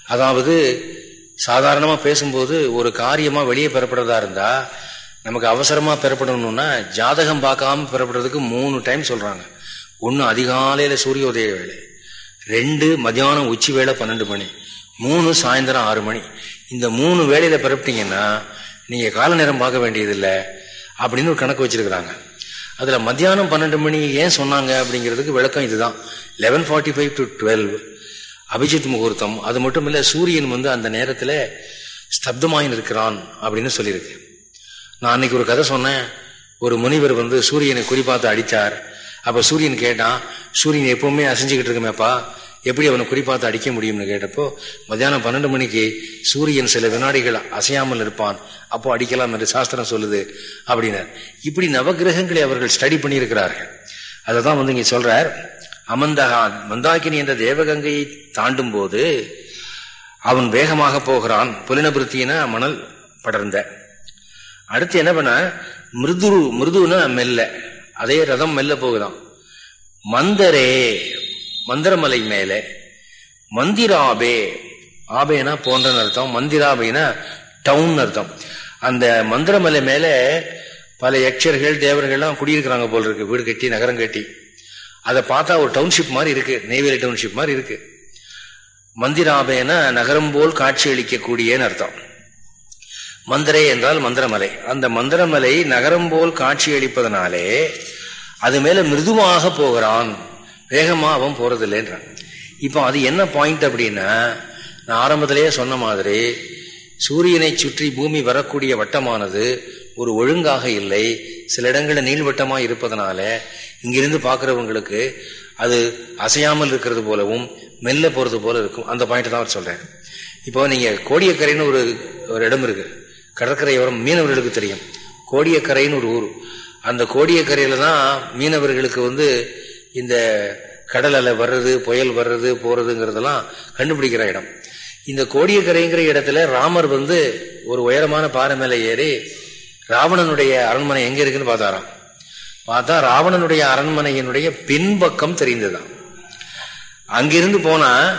அதாவது சாதாரணமா பேசும்போது ஒரு காரியமா வெளியே பெறப்படுறதா இருந்தா நமக்கு அவசரமா பெறப்படணும்னா ஜாதகம் பார்க்காம பெறப்படுறதுக்கு மூணு டைம் சொல்றாங்க. ஒன்னு அதிகாலையில சூரிய உதய வேலை. ரெண்டு மதியானம் உச்சி வேலை பன்னெண்டு மணி. மூணு சாயந்தரம் ஆறு மணி. இந்த மூணு வேலையில பிறப்பிட்டீங்கன்னா நீங்க கால நேரம் பார்க்க வேண்டியதில்லை அப்படின்னு ஒரு கணக்கு வச்சிருக்கிறாங்க. அதுல மத்தியானம் பன்னெண்டு மணி ஏன் சொன்னாங்க அப்படிங்கிறதுக்கு விளக்கம் இதுதான். Eleven forty five to twelve Abhijit முகூர்த்தம். அது மட்டும் இல்ல சூரியன் வந்து அந்த நேரத்துல ஸ்தப்தமாயின் இருக்கிறான் அப்படின்னு சொல்லியிருக்கு. நான் அன்னைக்கு ஒரு கதை சொன்னேன். ஒரு முனிவர் வந்து சூரியனை குறிப்பாத்து அடித்தார் அப்ப சூரியன் கேட்டான் சூரியன் எப்பவுமே அசைஞ்சுக்கிட்டு இருக்குமேப்பா. எப்படி அவனை குறிப்பாத்து அடிக்க முடியும்னு கேட்டப்போ மத்தியானம் பன்னெண்டு மணிக்கு சூரியன் சில வினாடிகள் அசையாமல் இருப்பான். அப்போ அடிக்கலாம் என்று சாஸ்திரம் சொல்லுது அப்படின்னார். இப்படி நவகிரகங்களை அவர்கள் ஸ்டடி பண்ணியிருக்கிறார்கள். அதை தான் வந்து இங்க சொல்றார் அமந்தகான் மந்தாக்கினி என்ற தேவகங்கையை தாண்டும் போது அவன் வேகமாக போகிறான். புலினபிருத்தின மணல் படர்ந்த. அடுத்து என்ன பண்ண? மிருது மிருதுன்னா மெல்ல. அதே ரதம் மெல்ல போகுதான். மந்தரே மந்திரமலை மேலே. மந்திராபே ஆபேனா போன்றன்னு அர்த்தம். மந்திராபேனா டவுன் அர்த்தம். அந்த மந்திரமலை மேல பல யக்ஷர்கள் தேவர்கள்லாம் குடியிருக்கிறாங்க போல் இருக்கு. வீடு கட்டி நகரம் கட்டி. அதை பார்த்தா ஒரு டவுன்ஷிப் மாதிரி இருக்கு. நெய்வேலி டவுன்ஷிப் மாதிரி இருக்கு. மந்திராபேனா நகரம் போல் காட்சி அளிக்கக்கூடியன்னு அர்த்தம். மந்திரே என்றால் மந்திரமலை. அந்த மந்திரமலை நகரம் போல் காட்சியளிப்பதனாலே அது மேல மிருதுவாக போகிறான். வேகமா அவன் போறதில்லைன்றான். இப்போ அது என்ன பாயிண்ட் அப்படின்னா நான் ஆரம்பத்திலேயே சொன்ன மாதிரி சூரியனை சுற்றி பூமி வரக்கூடிய வட்டமானது ஒரு ஒழுங்காக இல்லை. சில இடங்களில் நீள்வட்டமாக இருப்பதனால இங்கிருந்து பார்க்குறவங்களுக்கு அது அசையாமல் இருக்கிறது போலவும் மெல்ல போகிறது போல இருக்கும். அந்த பாயிண்ட் தான் அவர் சொல்கிறேன் இப்போ நீங்கள் கோடியக்கரைன்னு ஒரு ஒரு இடம் இருக்குது கடற்கரையோரம் மீனவர்களுக்கு தெரியும். கோடியக்கரைன்னு ஒரு ஊர். அந்த கோடியக்கரையில் தான் மீனவர்களுக்கு வந்து இந்த கடல் அலை வர்றது புயல் வர்றது போகிறதுங்கிறதெல்லாம் கண்டுபிடிக்கிற இடம். இந்த கோடியக்கரைங்கிற இடத்துல ராமர் வந்து ஒரு உயரமான பாறை மேலே ஏறி ராவணனுடைய அரண்மனை எங்கே இருக்குன்னு பார்த்தாராம். பார்த்தா ராவணனுடைய அரண்மனையினுடைய பின்பக்கம் தெரிந்ததுதான். அங்கிருந்து போனா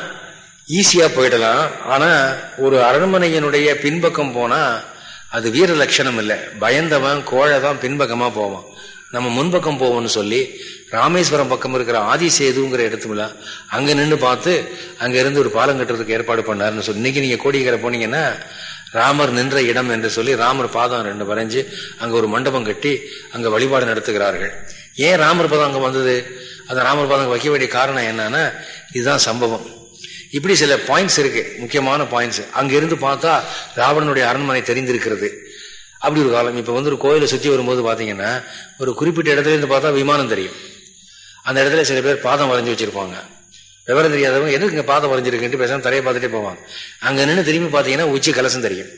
ஈஸியா போயிடலாம். ஆனா ஒரு அரண்மனையினுடைய பின்பக்கம் போனா அது வீர லட்சணம் இல்லை. பயந்தவன் கோழை தான் பின்பக்கமா போவான். நம்ம முன்பக்கம் போவோம்னு சொல்லி ராமேஸ்வரம் பக்கம் இருக்கிற ஆதிசேதுங்கிற இடத்துல அங்க நின்று பார்த்து அங்க இருந்து ஒரு பாலம் கட்டுறதுக்கு ஏற்பாடு பண்ணாருன்னு சொல்லி இன்னைக்கு நீங்க கோடிக்கரை போனீங்கன்னா ராமர் நின்ற இடம் என்று சொல்லி ராமர் பாதம் ரெண்டு வரைஞ்சு அங்க ஒரு மண்டபம் கட்டி அங்க வழிபாடு நடத்துகிறார்கள். ஏன் ராமர் பாதம் அங்க வந்தது? அந்த ராமர் பாதம் வைக்க வேண்டிய காரணம் என்னன்னா இதுதான் சம்பவம். இப்படி சில பாயிண்ட்ஸ் இருக்கு முக்கியமான பாயிண்ட்ஸ் அங்கிருந்து பார்த்தா ராவணனுடைய அரண்மனை தெரிந்திருக்கிறது. அப்படி ஒரு காலம் இப்போ வந்து ஒரு கோயிலை சுற்றி வரும்போது பார்த்தீங்கன்னா ஒரு குறிப்பிட்ட இடத்துல இருந்து பார்த்தா விமானம் தெரியும். அந்த இடத்துல சில பேர் பாதம் வரைஞ்சி வச்சிருப்பாங்க. விவரம் தெரியாதவங்க எதுக்கு இங்கே பாதம் வரைஞ்சிருக்குன்ட்டு பேசாமல் தரையை பார்த்துட்டே போவாங்க. அங்கே நின்று திரும்பி பார்த்தீங்கன்னா உச்சி கலசம் தெரியும்.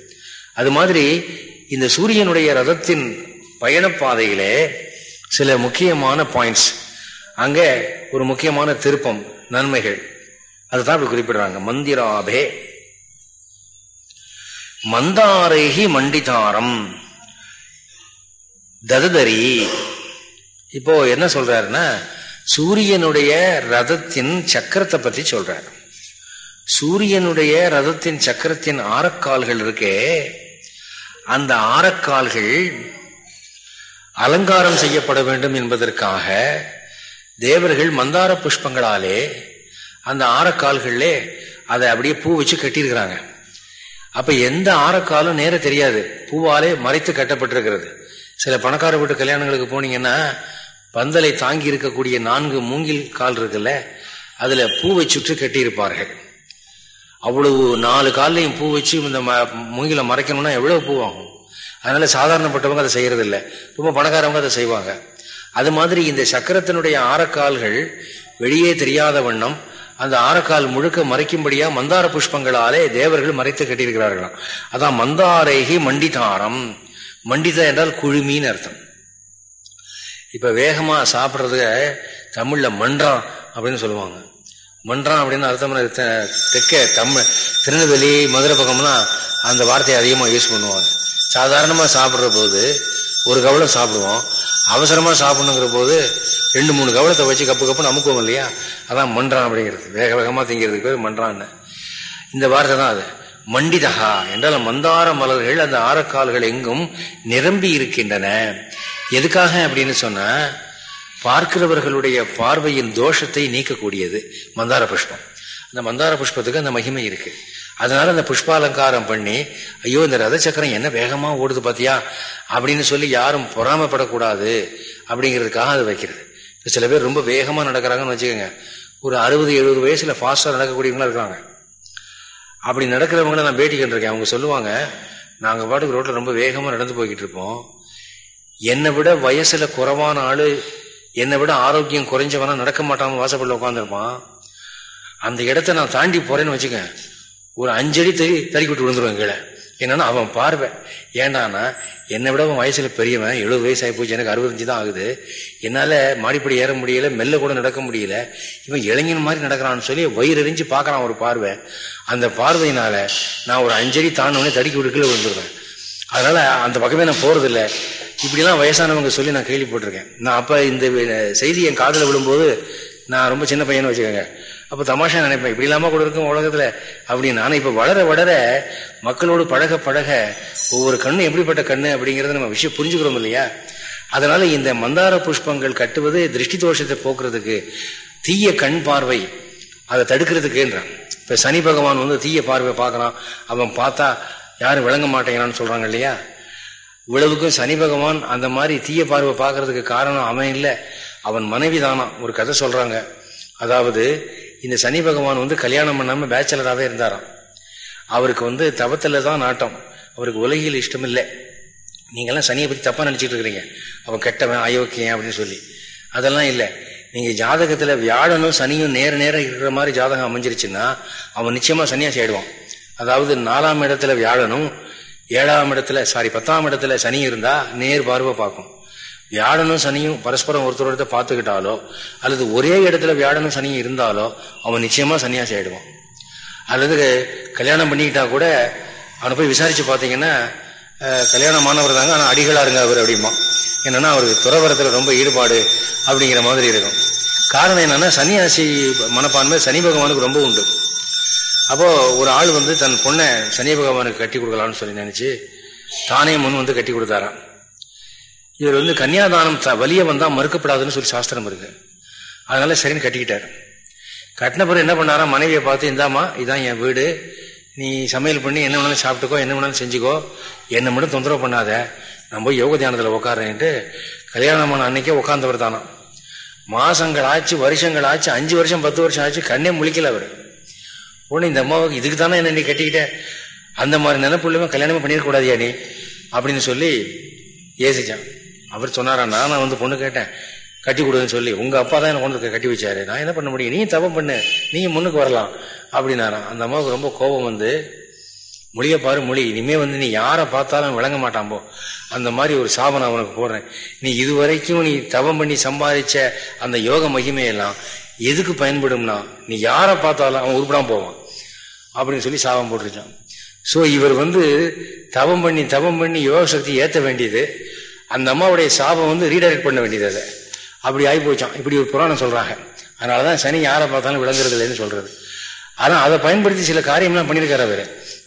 அது மாதிரி இந்த சூரியனுடைய ரதத்தின் பயணப்பாதையிலே சில முக்கியமான பாயிண்ட்ஸ் அங்கே ஒரு முக்கியமான திருப்பம் நன்மைகள். அதுதான் இப்படி குறிப்பிடுறாங்க. மந்திராபே. மந்தாரேகி மண்டிதாரம். தததரி. இப்போ என்ன சொல்றாருன்னா சூரியனுடைய ரதத்தின் சக்கரத்தை பத்தி சொல்றார். சூரியனுடைய ரதத்தின் சக்கரத்தின் ஆரக்கால்கள் இருக்கே அந்த ஆரக்கால்கள் அலங்காரம் செய்யப்பட வேண்டும் என்பதற்காக தேவர்கள் மந்தார புஷ்பங்களாலே அந்த ஆரக்கால்களே அதை அப்படியே பூ வச்சு கட்டியிருக்கிறாங்க. அப்ப எந்த ஆரக்காலும் நேர தெரியாது. பூவாலே மறைத்து கட்டப்பட்டிருக்கிறது. சில பணக்கார வீட்டு கல்யாணங்களுக்கு போனீங்கன்னா பந்தலை தாங்கி இருக்கக்கூடிய நான்கு மூங்கில் கால் இருக்குல்ல அதுல பூவை சுற்றி கட்டியிருப்பார்கள். அவ்வளவு நாலு கால்லையும் பூ வச்சு இந்த மூங்கில மறைக்கணும்னா எவ்வளவு பூ ஆகும்? அதனால சாதாரணப்பட்டவங்க அதை செய்யறதில்ல. இல்லை ரொம்ப பணக்காரவங்க அதை செய்வாங்க. அது மாதிரி இந்த சக்கரத்தினுடைய ஆரக்கால்கள் வெளியே தெரியாத வண்ணம் அந்த ஆரக்கால் முழுக்க மறைக்கும்படியா மந்தார புஷ்பங்களாலே தேவர்கள் மறைத்து கட்டியிருக்கிறார்களாம். அதான் மந்தாரேகி மண்டிதாரம். மண்டிதா என்றால் குழுமின்னு அர்த்தம். இப்ப வேகமா சாப்பிட்றதுக்கு தமிழ்ல மன்றான் அப்படின்னு சொல்லுவாங்க. மன்றான் அப்படின்னு அர்த்தம் தெற்க தமிழ் திருநெல்வேலி மதுரை பக்கம்லாம் அந்த வார்த்தையை அதிகமாக யூஸ் பண்ணுவாங்க. சாதாரணமாக சாப்பிட்ற போது ஒரு கவலை சாப்பிடுவோம். அவசரமாக சாப்பிடணுங்கிற போது ரெண்டு மூணு கவலத்தை வச்சு கப்பு கப்பு அமுக்குவோம் இல்லையா? அதான் மன்றான் அப்படிங்கிறது. வேக வேகமாக திங்கிறதுக்கு பேர் மன்றான்னு இந்த வார்த்தை தான் அது. மண்டிதகா என்றால் மந்தார மலர்கள் அந்த ஆரக்கால்கள் எங்கும் நிரம்பி இருக்கின்றன. எதுக்காக அப்படின்னு சொன்னால் பார்க்கிறவர்களுடைய பார்வையின் தோஷத்தை நீக்கக்கூடியது. மந்தார புஷ்பம். அந்த மந்தார புஷ்பத்துக்கு அந்த மகிமை இருக்குது அதனால அந்த புஷ்பாலங்காரம் பண்ணி ஐயோ இந்த ரத சக்கரம் என்ன வேகமா ஓடுது பாத்தியா? அப்படின்னு சொல்லி யாரும் பொறாமப்படக்கூடாது அப்படிங்கிறதுக்காக அது வைக்கிறது. சில பேர் ரொம்ப வேகமா நடக்கிறாங்கன்னு வச்சுக்கோங்க. ஒரு அறுபது எழுபது வயசுல ஃபாஸ்டா நடக்கக்கூடியவங்களா இருக்கிறாங்க. அப்படி நடக்கிறவங்கள நான் பேட்டி கண்டிருக்கேன் அவங்க சொல்லுவாங்க நாங்கள் பாட்டுக்கு ரோட்டில் ரொம்ப வேகமாக நடந்து போய்கிட்டு இருப்போம். என்னை விட வயசுல குறைவான ஆளு என்னை விட ஆரோக்கியம் குறைஞ்சவனா நடக்க மாட்டாம வாசப்படல உட்காந்துருப்பான் அந்த இடத்த நான் தாண்டி போறேன்னு வச்சுக்கேன் ஒரு அஞ்சடி தறி தறி விட்டு விழுந்துருவேன் கீழே. என்னன்னா அவன் பார்வை. ஏண்டானா என்னை விட அவன் வயசுல பெரியவன் எழுபது வயசு ஆகி போச்சு எனக்கு அறுபத்தஞ்சு தான் ஆகுது. என்னால மாடிப்படி ஏற முடியல மெல்ல கூட நடக்க முடியல. இவன் இளைஞன் மாதிரி நடக்கிறான்னு சொல்லி வயிறு எரிஞ்சு பார்க்கறான் ஒரு பார்வை. அந்த பார்வையினால நான் ஒரு அஞ்சடி தாண்டவனே தடுக்கி விட்டு கீழே விழுந்துருவேன். அதனால அந்த பக்கமே நான் போறது இல்லை இப்படிலாம் வயசானவங்க சொல்லி நான் கேள்விப்பட்டிருக்கேன். நான் அப்ப இந்த செய்தி என் காதல விழும்போது நான் ரொம்ப சின்ன பையனை வச்சுக்கோங்க. அப்போ தமாஷா நினைப்பேன். இப்படி இல்லாம கூட இருக்கும் உலகத்துல. அப்படின்னு நான் இப்ப வளர வளர மக்களோடு பழக பழக ஒவ்வொரு கண்ணு எப்படிப்பட்ட கண்ணு அப்படிங்கறத நம்ம விஷயம் புரிஞ்சுக்கிறோம் இல்லையா? அதனால இந்த மந்தார புஷ்பங்கள் கட்டுவது திருஷ்டி தோஷத்தை போக்குறதுக்கு தீய கண் பார்வை அதை தடுக்கிறதுக்குன்றான். இப்ப சனி பகவான் வந்து தீய பார்வை பார்க்கறான். அவன் பார்த்தா யாரும் விளங்க மாட்டேங்கிறான்னு சொல்றாங்க இல்லையா? இவ்வளவுக்கும் சனி பகவான் அந்த மாதிரி தீய பார்வை பார்க்கறதுக்கு காரணம் அவன் இல்லை. அவன் மனைவி தானா ஒரு கதை சொல்றாங்க. அதாவது இந்த சனி பகவான் வந்து கல்யாணம் பண்ணாம பேச்சலராகவே இருந்தாராம். அவருக்கு வந்து தவத்தில் தான் நாட்டம். அவருக்கு உலகில் இஷ்டம் இல்லை நீங்கெல்லாம் சனியை பத்தி தப்பா நினைச்சிட்டு இருக்கிறீங்க. அவன் கெட்டவன் அயோக்கியன் அப்படின்னு சொல்லி. அதெல்லாம் இல்லை. நீங்க ஜாதகத்துல வியாழனும் சனியும் நேர நேரம் இருக்கிற மாதிரி ஜாதகம் அமைஞ்சிருச்சுன்னா அவன் நிச்சயமா சனியாக ஆயிடுவான். அதாவது நாலாம் இடத்துல வியாழனும் ஏழாம் இடத்துல சாரி பத்தாம் இடத்துல சனி இருந்தா நேர் பார்வை பார்க்கும். வியாழனும் சனியும் பரஸ்பரம் ஒருத்தர் ஒருத்தர் பார்த்துக்கிட்டாலோ அல்லது ஒரே இடத்துல வியாழனும் சனியும் இருந்தாலோ அவன் நிச்சயமா சன்னியாசி ஆயிடுவான். அல்லது கல்யாணம் பண்ணிக்கிட்டா கூட அவனை போய் விசாரிச்சு பார்த்தீங்கன்னா கல்யாணம் மாணவர் தாங்க ஆனால் அடிகளா இருங்க அவர் அப்படிமா என்னன்னா அவருக்கு துறவரத்துல ரொம்ப ஈடுபாடு அப்படிங்கிற மாதிரி இருக்கும். காரணம் என்னன்னா சன்னியாசி மனப்பான்மை சனி பகவானுக்கு ரொம்ப உண்டு. அப்போ ஒரு ஆள் வந்து தன் பொண்ணை சனி பகவானுக்கு கட்டி கொடுக்கலாம்னு சொல்லி நினைச்சு தானே முன் வந்து கட்டி கொடுத்தாரான் இவர் வந்து கன்னியாதானம் வலிய வந்தா மறுக்கப்படாதுன்னு சொல்லி சாஸ்திரம் இருக்கு. அதனால சரின்னு கட்டிக்கிட்டார். கட்டின பிறகு என்ன பண்ணாரா? மனைவியை பார்த்து இந்தாமா இதான் என் வீடு. நீ சமையல் பண்ணி என்ன வேணாலும் சாப்பிட்டுக்கோ என்ன வேணாலும் செஞ்சுக்கோ. என்னை மட்டும் தொந்தரவு பண்ணாத. நம்ம யோக தியானத்தில் உட்காரேன்ட்டு கல்யாணமான அன்னைக்கே உட்காந்தவர் தானா. மாசங்கள் ஆச்சு வருஷங்கள் ஆச்சு அஞ்சு வருஷம் பத்து வருஷம் ஆச்சு கண்ணே முழிக்கல அவர். உடனே இந்த அம்மாவுக்கு இதுக்கு தானே என்ன நீ கட்டிக்கிட்ட? அந்த மாதிரி நினைப்புள்ளவன் கல்யாணமே பண்ணிடக்கூடாதியா நீ? அப்படின்னு சொல்லி ஏசிச்சான் அவர் சொன்னாரா நான் வந்து பொண்ணு கேட்டேன். கட்டி கொடுன்னு சொல்லி உங்க அப்பா தான் எனக்கு கொண்டு கட்டி வச்சாரு. நான் என்ன பண்ண முடியும்? நீ தவம் பண்ணு. நீங்க முன்னுக்கு வரலாம். அப்படின்னாராம். அந்த அம்மாவுக்கு ரொம்ப கோபம் வந்து மொழிய பாரு மொழி. இனிமே வந்து நீ யாரை பார்த்தாலும் விளங்க மாட்டாம்போ அந்த மாதிரி ஒரு சாபம் நான் உனக்கு போடுறேன். நீ இதுவரைக்கும் நீ தவம் பண்ணி சம்பாதிச்ச அந்த யோக மகிமையெல்லாம் எதுக்கு பயன்படும்னா நீ யாரை பார்த்தாலும் அவன் உருப்படாம போவான். அப்படின்னு சொல்லி சாபம் போட்டுருச்சான் ஸோ இவர் வந்து தவம் பண்ணி தவம் பண்ணி யோக சக்தி ஏற்ற வேண்டியது. அந்த அம்மாவுடைய சாபம் வந்து ரீடைரக்ட் பண்ண வேண்டியது அதை. அப்படி ஆகி போச்சான் இப்படி ஒரு புராணம் சொல்றாங்க. அதனாலதான் சனி யாரை பார்த்தாலும் விளங்குறது இல்லைன்னு சொல்றது. ஆனால் அதை பயன்படுத்தி சில காரியம்லாம் பண்ணியிருக்காரு அவர்.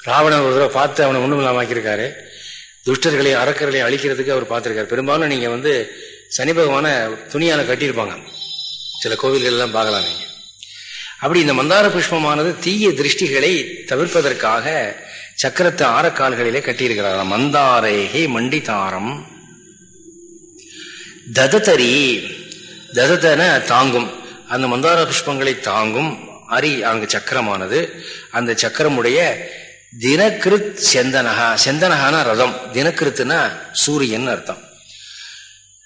ராவணன் ஒரு தடவை பார்த்து அவனை ஒன்றும் இல்லாமல் ஆக்கியிருக்காரு. துஷ்டர்களை அறக்கர்களை அழிக்கிறதுக்கு அவர் பார்த்துருக்காரு. பெரும்பாலும் நீங்கள் வந்து சனி பகவான துணியால கட்டியிருப்பாங்க. சில கோவில்கள்லாம் பார்க்கலாம் நீங்கள் அப்படி இந்த மந்தார புஷ்பமானது தீய திருஷ்டிகளை தவிர்ப்பதற்காக சக்கரத்தை ஆரக்கால்களிலே கட்டியிருக்கிறார்கள் மந்தாரேகை மண்டிதாரம். தததரி தததன தாங்கும். அந்த மந்தார புஷ்பங்களை தாங்கும் அரி அங்கு சக்கரமானது. அந்த சக்கரமுடைய தினகிருத் செந்தனகா செந்தனகான ரதம். தினகிருத்துனா சூரியன் அர்த்தம்.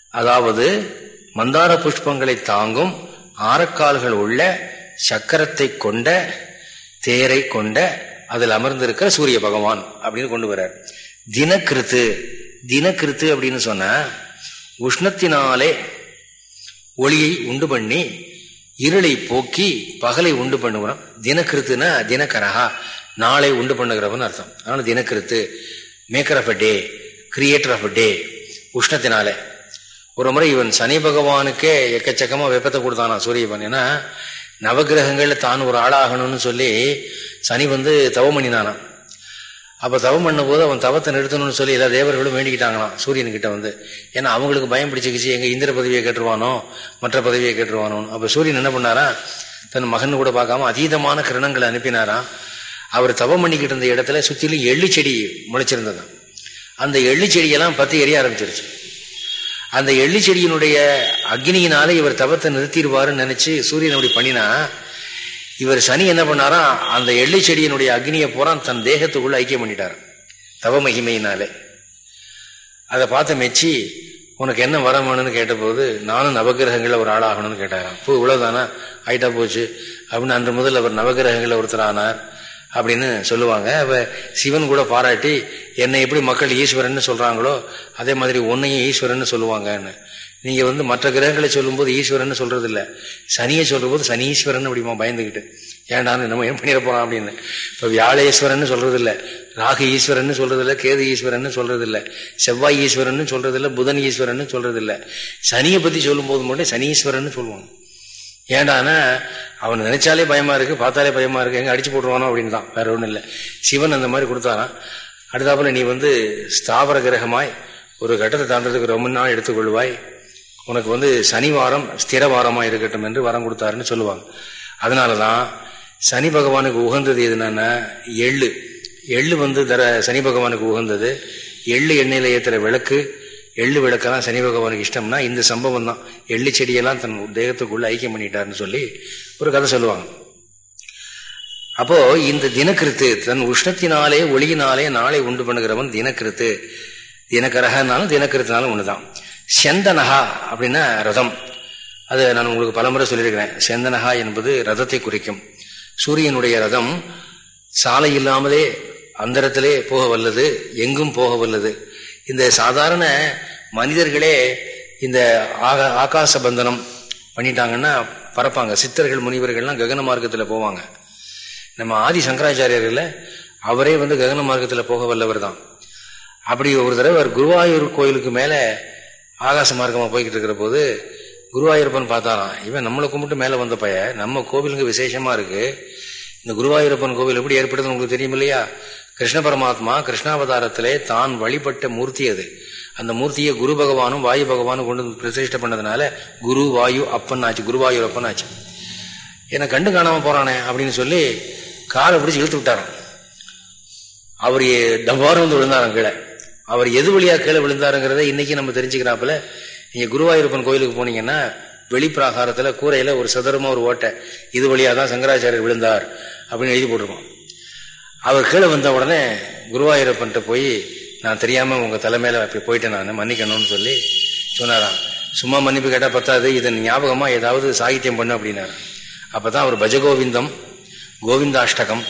அதாவது மந்தார புஷ்பங்களை தாங்கும் ஆரக்கால்கள் உள்ள சக்கரத்தை கொண்ட தேரை கொண்ட அதில் அமர்ந்திருக்கிற சூரிய பகவான் அப்படின்னு கொண்டு வர்றார். தினக்கிருத்து தினக்கிருத்து அப்படின்னு சொன்ன உஷ்ணத்தினாலே ஒளியை உண்டு பண்ணி இருளை போக்கி பகலை உண்டு பண்ணுவான். தினக்கிருத்துனா தினக்கரகா. நாளை உண்டு பண்ணுகிறவன் அர்த்தம். அதனால தினக்கிருத்து. Maker of a day creator of a day உஷ்ணத்தினாலே. ஒரு முறை இவன் சனி பகவானுக்கே எக்கச்சக்கமா வெப்பத்தை கொடுத்தானா சூரியபன் ஏன்னா நவகிரகங்கள்ல தான் ஒரு ஆளாகணும்னு சொல்லி சனி வந்து தவம் அப்ப தவம் பண்ணும் போது அவன் தவத்தை நிறுத்தணும்னு சொல்லி எல்லா தேவர்களும் வேண்டிக்கிட்டாங்களாம் சூரியன் கிட்ட வந்து. ஏன்னா அவங்களுக்கு பயம் பிடிச்சிக்கிச்சு எங்க இந்திர பதவியை கேட்டுருவானோ மற்ற பதவியை கேட்டுருவானோ அப்ப சூரியன் என்ன பண்ணாரா? தன் மகன் கூட பார்க்காம அதீதமான கிரணங்களை அனுப்பினாராம். அவர் தவம் பண்ணிக்கிட்டு இருந்த இடத்துல சுத்திலும் எள்ளு செடி முளைச்சிருந்தது. அந்த எள்ளு செடியெல்லாம் பத்தி எரிய ஆரம்பிச்சிருச்சு. அந்த எள்ளு செடியினுடைய அக்னியினால இவர் தவத்தை நிறுத்திடுவாருன்னு நினைச்சு சூரியன் அப்படி பண்ணினா இவர் சனி என்ன பண்ணாரா அந்த எள்ளி செடியினுடைய அக்னியை பூரா தன் தேகத்துக்குள்ள ஐக்கியம் பண்ணிட்டார் தவ மகிமையினாலே. அதை பார்த்து மெச்சி உனக்கு என்ன வரம் வேணும்னு கேட்டபோது நானும் நவகிரகங்களில் ஒரு ஆளாகணும்னு கேட்டாராம் பூ இவ்வளோதானா ஆயிட்டா போச்சு. அப்படின்னு அன்று முதல் அவர் நவகிரகங்களில் ஒருத்தர் ஆனார். அப்படின்னு சொல்லுவாங்க. அப்போ சிவன் கூட பாராட்டி என்னை எப்படி மக்கள் ஈஸ்வரன் சொல்கிறாங்களோ அதே மாதிரி உன்னையும் ஈஸ்வரன் சொல்லுவாங்கன்னு. நீங்க வந்து மற்ற கிரகங்களை சொல்லும்போது ஈஸ்வரன் சொல்றது இல்லை சனியை சொல்ற சனீஸ்வரன் அப்படிமா பயந்துகிட்டு. ஏன்டான்னு நம்ம ஏன் பண்ணிட போறோம் அப்படின்னு. இப்ப வியாழேஸ்வரன் சொல்றது இல்லை ராகு ஈஸ்வரன் சொல்றது இல்லை கேது ஈஸ்வரன் சொல்றது இல்லை செவ்வாய் ஈஸ்வரன் சொல்றது இல்லை புதன் ஈஸ்வரன் சொல்றது இல்லை சனியை பத்தி சொல்லும் போது மட்டும் சனீஸ்வரன் சொல்லுவாங்க. ஏண்டானா அவன் நினைச்சாலே பயமா இருக்கு பார்த்தாலே பயமா இருக்கு எங்க அடிச்சு போட்டுருவானோ அப்படின்னு தான். வேற ஒண்ணும் இல்லை. சிவன் அந்த மாதிரி கொடுத்தானா அடுத்தாப்புல நீ வந்து ஸ்தாவர கிரகமாய் ஒரு கட்டத்தை தாண்டதுக்கு ரொம்ப நாள் எடுத்துக்கொள்வாய். உனக்கு வந்து சனி வாரம் ஸ்திர வாரமாக இருக்கட்டும் என்று வரம் கொடுத்தாருன்னு சொல்லுவாங்க. அதனால தான் சனி பகவானுக்கு உகந்தது எதுனா எள்ளு. எள்ளு வந்து தர சனி பகவானுக்கு உகந்தது. எள்ளு எண்ணெயில் ஏற்றுற விளக்கு எள்ளு விளக்கெல்லாம் சனி பகவானுக்கு இஷ்டம்னா இந்த சம்பவம் தான். எள்ளு செடியெல்லாம் தன் தேகத்துக்குள்ளே ஐக்கியம் பண்ணிட்டாருன்னு சொல்லி ஒரு கதை சொல்லுவாங்க. அப்போ இந்த தினக்கிருத்து தன் உஷ்ணத்தினாலே ஒளியினாலே நாளை உண்டு பண்ணுகிறவன் தினக்கிருத்து. தினக்கரகனாலும் தினக்கிருத்தினாலும் தான் செந்தனஹா அப்படின்னா ரதம். அது நான் உங்களுக்கு பலமுறை சொல்லியிருக்கிறேன். செந்தனஹா என்பது ரதத்தை குறிக்கும். சூரியனுடைய ரதம் சாலை இல்லாமலே அந்தரத்திலே போக வல்லது எங்கும் போக வல்லது. இந்த சாதாரண மனிதர்களே இந்த ஆகா ஆகாச பந்தனம் பண்ணிட்டாங்கன்னா பறப்பாங்க. சித்தர்கள் முனிவர்கள்லாம் ககன மார்க்கத்தில் போவாங்க. நம்ம ஆதி சங்கராச்சாரியர்கள் அவரே வந்து ககன மார்க்கத்தில் போக வல்லவர் தான். அப்படி ஒரு தடவை குருவாயூர் கோயிலுக்கு மேலே ஆகாச மார்க்கமாக போய்கிட்டு இருக்கிற போது குருவாயூரப்பன் பார்த்தாராம் இவன் நம்மளை கும்பிட்டு மேலே வந்த பைய நம்ம கோவிலுங்க விசேஷமா இருக்கு. இந்த குருவாயூரப்பன் கோவில் எப்படி ஏற்படுதுன்னு உங்களுக்கு தெரியும் இல்லையா கிருஷ்ண பரமாத்மா கிருஷ்ணாவதாரத்திலே தான் வழிபட்ட மூர்த்தி அது. அந்த மூர்த்தியை குரு பகவானும் வாயு பகவானும் கொண்டு பிரதிஷ்ட பண்ணதுனால குரு வாயு அப்பன் ஆச்சு குருவாயூர் அப்பன் ஆச்சு. என்னை கண்டு காணாம போறானே அப்படின்னு சொல்லி காலை பிடிச்சி இழுத்து விட்டாராம். அவர் டபாரம் வந்து விழுந்தாராம் கீழே. அவர் எது வழியா கீழே விழுந்தாருங்கிறத இன்னைக்கு நம்ம தெரிஞ்சுக்கிறாப்புல. நீங்க குருவாயூரப்பன் கோயிலுக்கு போனீங்கன்னா வெளிப்பிராகாரத்துல கூரையில ஒரு சதுரமா ஒரு ஓட்டை இது வழியா தான் சங்கராச்சாரியர் விழுந்தார் அப்படின்னு எழுதி போட்டிருக்கோம். அவர் கீழே வந்த உடனே குருவாயூரப்பன்ட்ட போய் நான் தெரியாம உங்க தலைமையில அப்படி போயிட்டேன் நான் மன்னிக்கணும்னு சொல்லி சொன்னாராம். சும்மா மன்னிப்பு கேட்டா பத்தாது இதன் ஞாபகமா ஏதாவது சாகித்யம் பண்ணு அப்படின்னாரு. அப்பதான் அவர் பஜகோவிந்தம் கோவிந்தாஷ்டகம்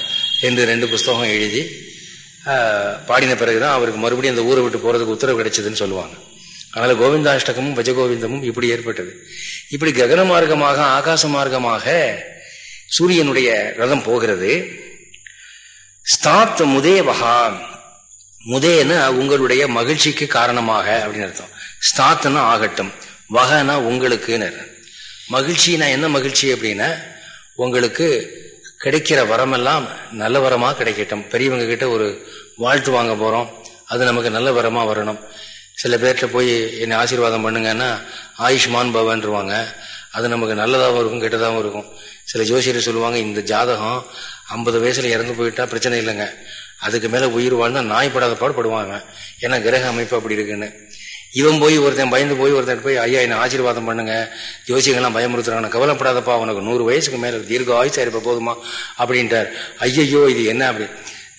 என்று ரெண்டு புஸ்தகம் எழுதி பாடின பிறகுதான் அவருக்கு மறுபடியும் அந்த ஊரை விட்டு போறதுக்கு உத்தரவு கிடைச்சதுன்னு சொல்லுவாங்க. அதனால கோவிந்தாஷ்டகமும் பஜகோவிந்தமும் இப்படி ஏற்பட்டது. இப்படி ககன மார்க்கமாக ஆகாச மார்க்கமாக சூரியனுடைய ரதம் போகிறது. ஸ்தாத் முதேவகா முதேன உங்களுடைய மகிழ்ச்சிக்கு காரணமாக அப்படின்னு அர்த்தம். ஸ்தாத்துனா ஆகட்டும். வகனா உங்களுக்குன்னு மகிழ்ச்சினா என்ன மகிழ்ச்சி அப்படின்னா உங்களுக்கு கிடைக்கிற வரமெல்லாம் நல்ல வரமாக கிடைக்கட்டும். பெரியவங்க கிட்ட ஒரு வாழ்த்து வாங்க போகிறோம் அது நமக்கு நல்ல வரமாக வரணும். சில பேர்கிட்ட போய் என்னை ஆசீர்வாதம் பண்ணுங்கன்னா ஆயுஷ்மான் பவன்ருவாங்க. அது நமக்கு நல்லதாகவும் இருக்கும் கெட்டதாகவும் இருக்கும். சில ஜோசியர் சொல்லுவாங்க இந்த ஜாதகம் ஐம்பது வயசில் இறந்து போயிட்டா பிரச்சனை இல்லைங்க. அதுக்கு மேலே உயிர் வாழ்னா நாய் படாத பாடுபடுவாங்க ஏன்னா கிரக அமைப்பு அப்படி இருக்குன்னு. இவன் போய் ஒருத்தன் பயந்து போய் ஒருத்தன் போய் ஐயா என்ன ஆசீர்வாதம் பண்ணுங்க. ஜோசியங்கள்லாம் பயமுறுத்துறாங்க கவலைப்படாதப்பா உனக்கு நூறு வயசுக்கு மேல தீர்க்க ஆயுசா இருப்ப போதுமா? அப்படின்ட்டார். ஐயையோ இது என்ன அப்படி?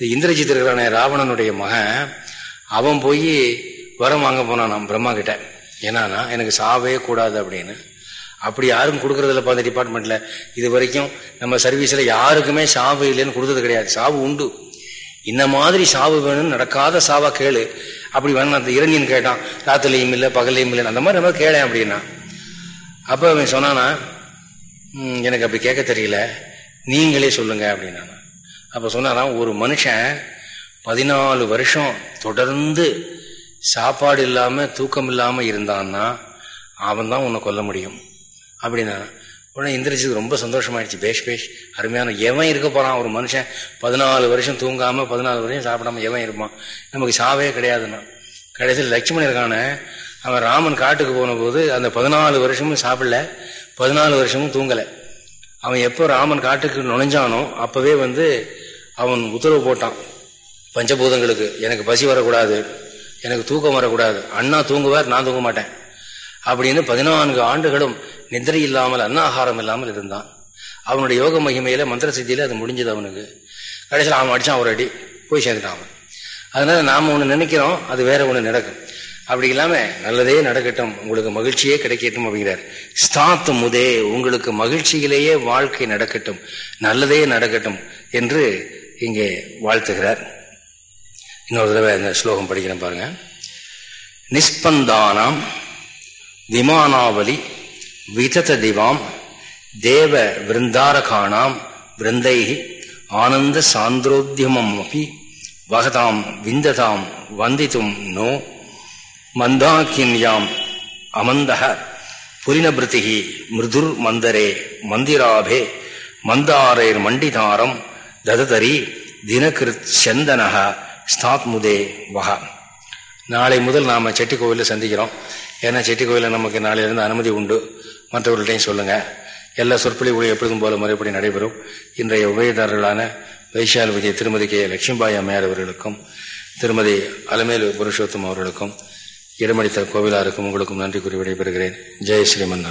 இந்திரஜித் இருக்கிறான ராவணனுடைய மகன். அவன் போய் வரம் வாங்க போனான் நான் பிரம்மா கிட்ட. ஏன்னா எனக்கு சாவே கூடாது அப்படின்னு. அப்படி யாரும் கொடுக்கறதில்லப்பா அந்த டிபார்ட்மெண்ட்ல இது வரைக்கும் நம்ம சர்வீஸ்ல யாருக்குமே சாவு இல்லைன்னு கொடுத்தது கிடையாது. சாவு உண்டு. இந்த மாதிரி சாவு வேணும்னு நடக்காத சாவா கேளு. அப்படி வேணும் அந்த இரணியன் கேட்டான் ராத்திரிலையும் இல்லை பகலையும் இல்லை. அந்த மாதிரி நம்ம கேளேன் அப்படின்னா. அப்போ அவன் சொன்னானா எனக்கு அப்படி கேட்க தெரியல. நீங்களே சொல்லுங்க அப்படின்னா அப்போ சொன்னானா ஒரு மனுஷன் பதினாலு வருஷம் தொடர்ந்து சாப்பாடு இல்லாமல் தூக்கம் இல்லாமல் இருந்தான்னா அவன் தான் உன்னை கொல்ல முடியும். அப்படின்னா உடனே இந்திரஜித் ரொம்ப சந்தோஷமாயிடுச்சு. பேஷ் பேஷ். அருமையான எவன் இருக்க போறான்? ஒரு மனுஷன் பதினாலு வருஷம் தூங்காம பதினாலு வருஷம் சாப்பிடாம எவன் இருப்பான்? நமக்கு சாவே கிடையாதுன்னா. கடைசியில் லட்சுமணன் இருக்கான அவன் ராமன் காட்டுக்கு போன போது அந்த பதினாலு வருஷமும் சாப்பிடல பதினாலு வருஷமும் தூங்கலை. அவன் எப்போ ராமன் காட்டுக்கு நுழைஞ்சானோ அப்பவே வந்து அவன் உத்தரவு போட்டான். பஞ்சபூதங்களுக்கு எனக்கு பசி வரக்கூடாது எனக்கு தூக்கம் வரக்கூடாது. அண்ணா தூங்குவார் நான் தூங்க மாட்டேன். அப்படின்னு பதினான்கு ஆண்டுகளும் நிதிரை இல்லாமல் அன்னாகாரம் இல்லாமல் இருந்தான். அவனுடைய யோக மகிமையில மந்திர சித்தியில அது முடிஞ்சது அவனுக்கு. கடைசியில் அவன் அடிச்சான் ஒரு அடி. போய் சேர்ந்துட்டான் அவன். அதனால நாம ஒன்று நினைக்கிறோம் அது வேற ஒன்று நடக்கும். அப்படி இல்லாம நல்லதே நடக்கட்டும் உங்களுக்கு மகிழ்ச்சியே கிடைக்கட்டும் அப்படிங்கிறார். ஸ்தாத்து முதே உங்களுக்கு மகிழ்ச்சியிலேயே வாழ்க்கை நடக்கட்டும் நல்லதே நடக்கட்டும் என்று இங்கே வாழ்த்துகிறார். இன்னொரு தடவை இந்த ஸ்லோகம் படிக்கிறேன் பாருங்க. நிஸ்பந்தானாம் விமானாவலி விதத திவாம் தேவ விருந்தாரகாணாம் விருந்தைகி ஆனந்த சாந்திரோத்தியமம் அப்படி வகதாம் விந்ததாம் வந்தித்தும் நோ மந்தாக்கின்யாம் அமந்தக புரினபிருத்திகி மிருதுர் மந்தரே மந்திராபே மந்தாரேர் மண்டிதாரம் தததரி தினகிருத் சந்தனக ஸ்தாத்முதே வக நாளை முதல் நாம் செட்டி கோவிலில் சந்திக்கிறோம். ஏன்னா செட்டி கோவிலில் நமக்கு நாளையிலிருந்து அனுமதி உண்டு. மற்றவர்கள்ட்டையும் சொல்லுங்கள் எல்லா சொற்பொழிவுகளும் எப்பொழுதும் போல முறைப்படி நடைபெறும். இன்றைய உபயதாரர்களான வைஷால் திருமதி கே. லட்சுமிபாய் அம்மையார் அவர்களுக்கும் திருமதி அலமேலு புருஷோத்தம் அவர்களுக்கும் இடமளித்த கோவிலாருக்கும் உங்களுக்கும் நன்றி கூறி விடைபெறுகிறேன். ஜெய் ஸ்ரீமன்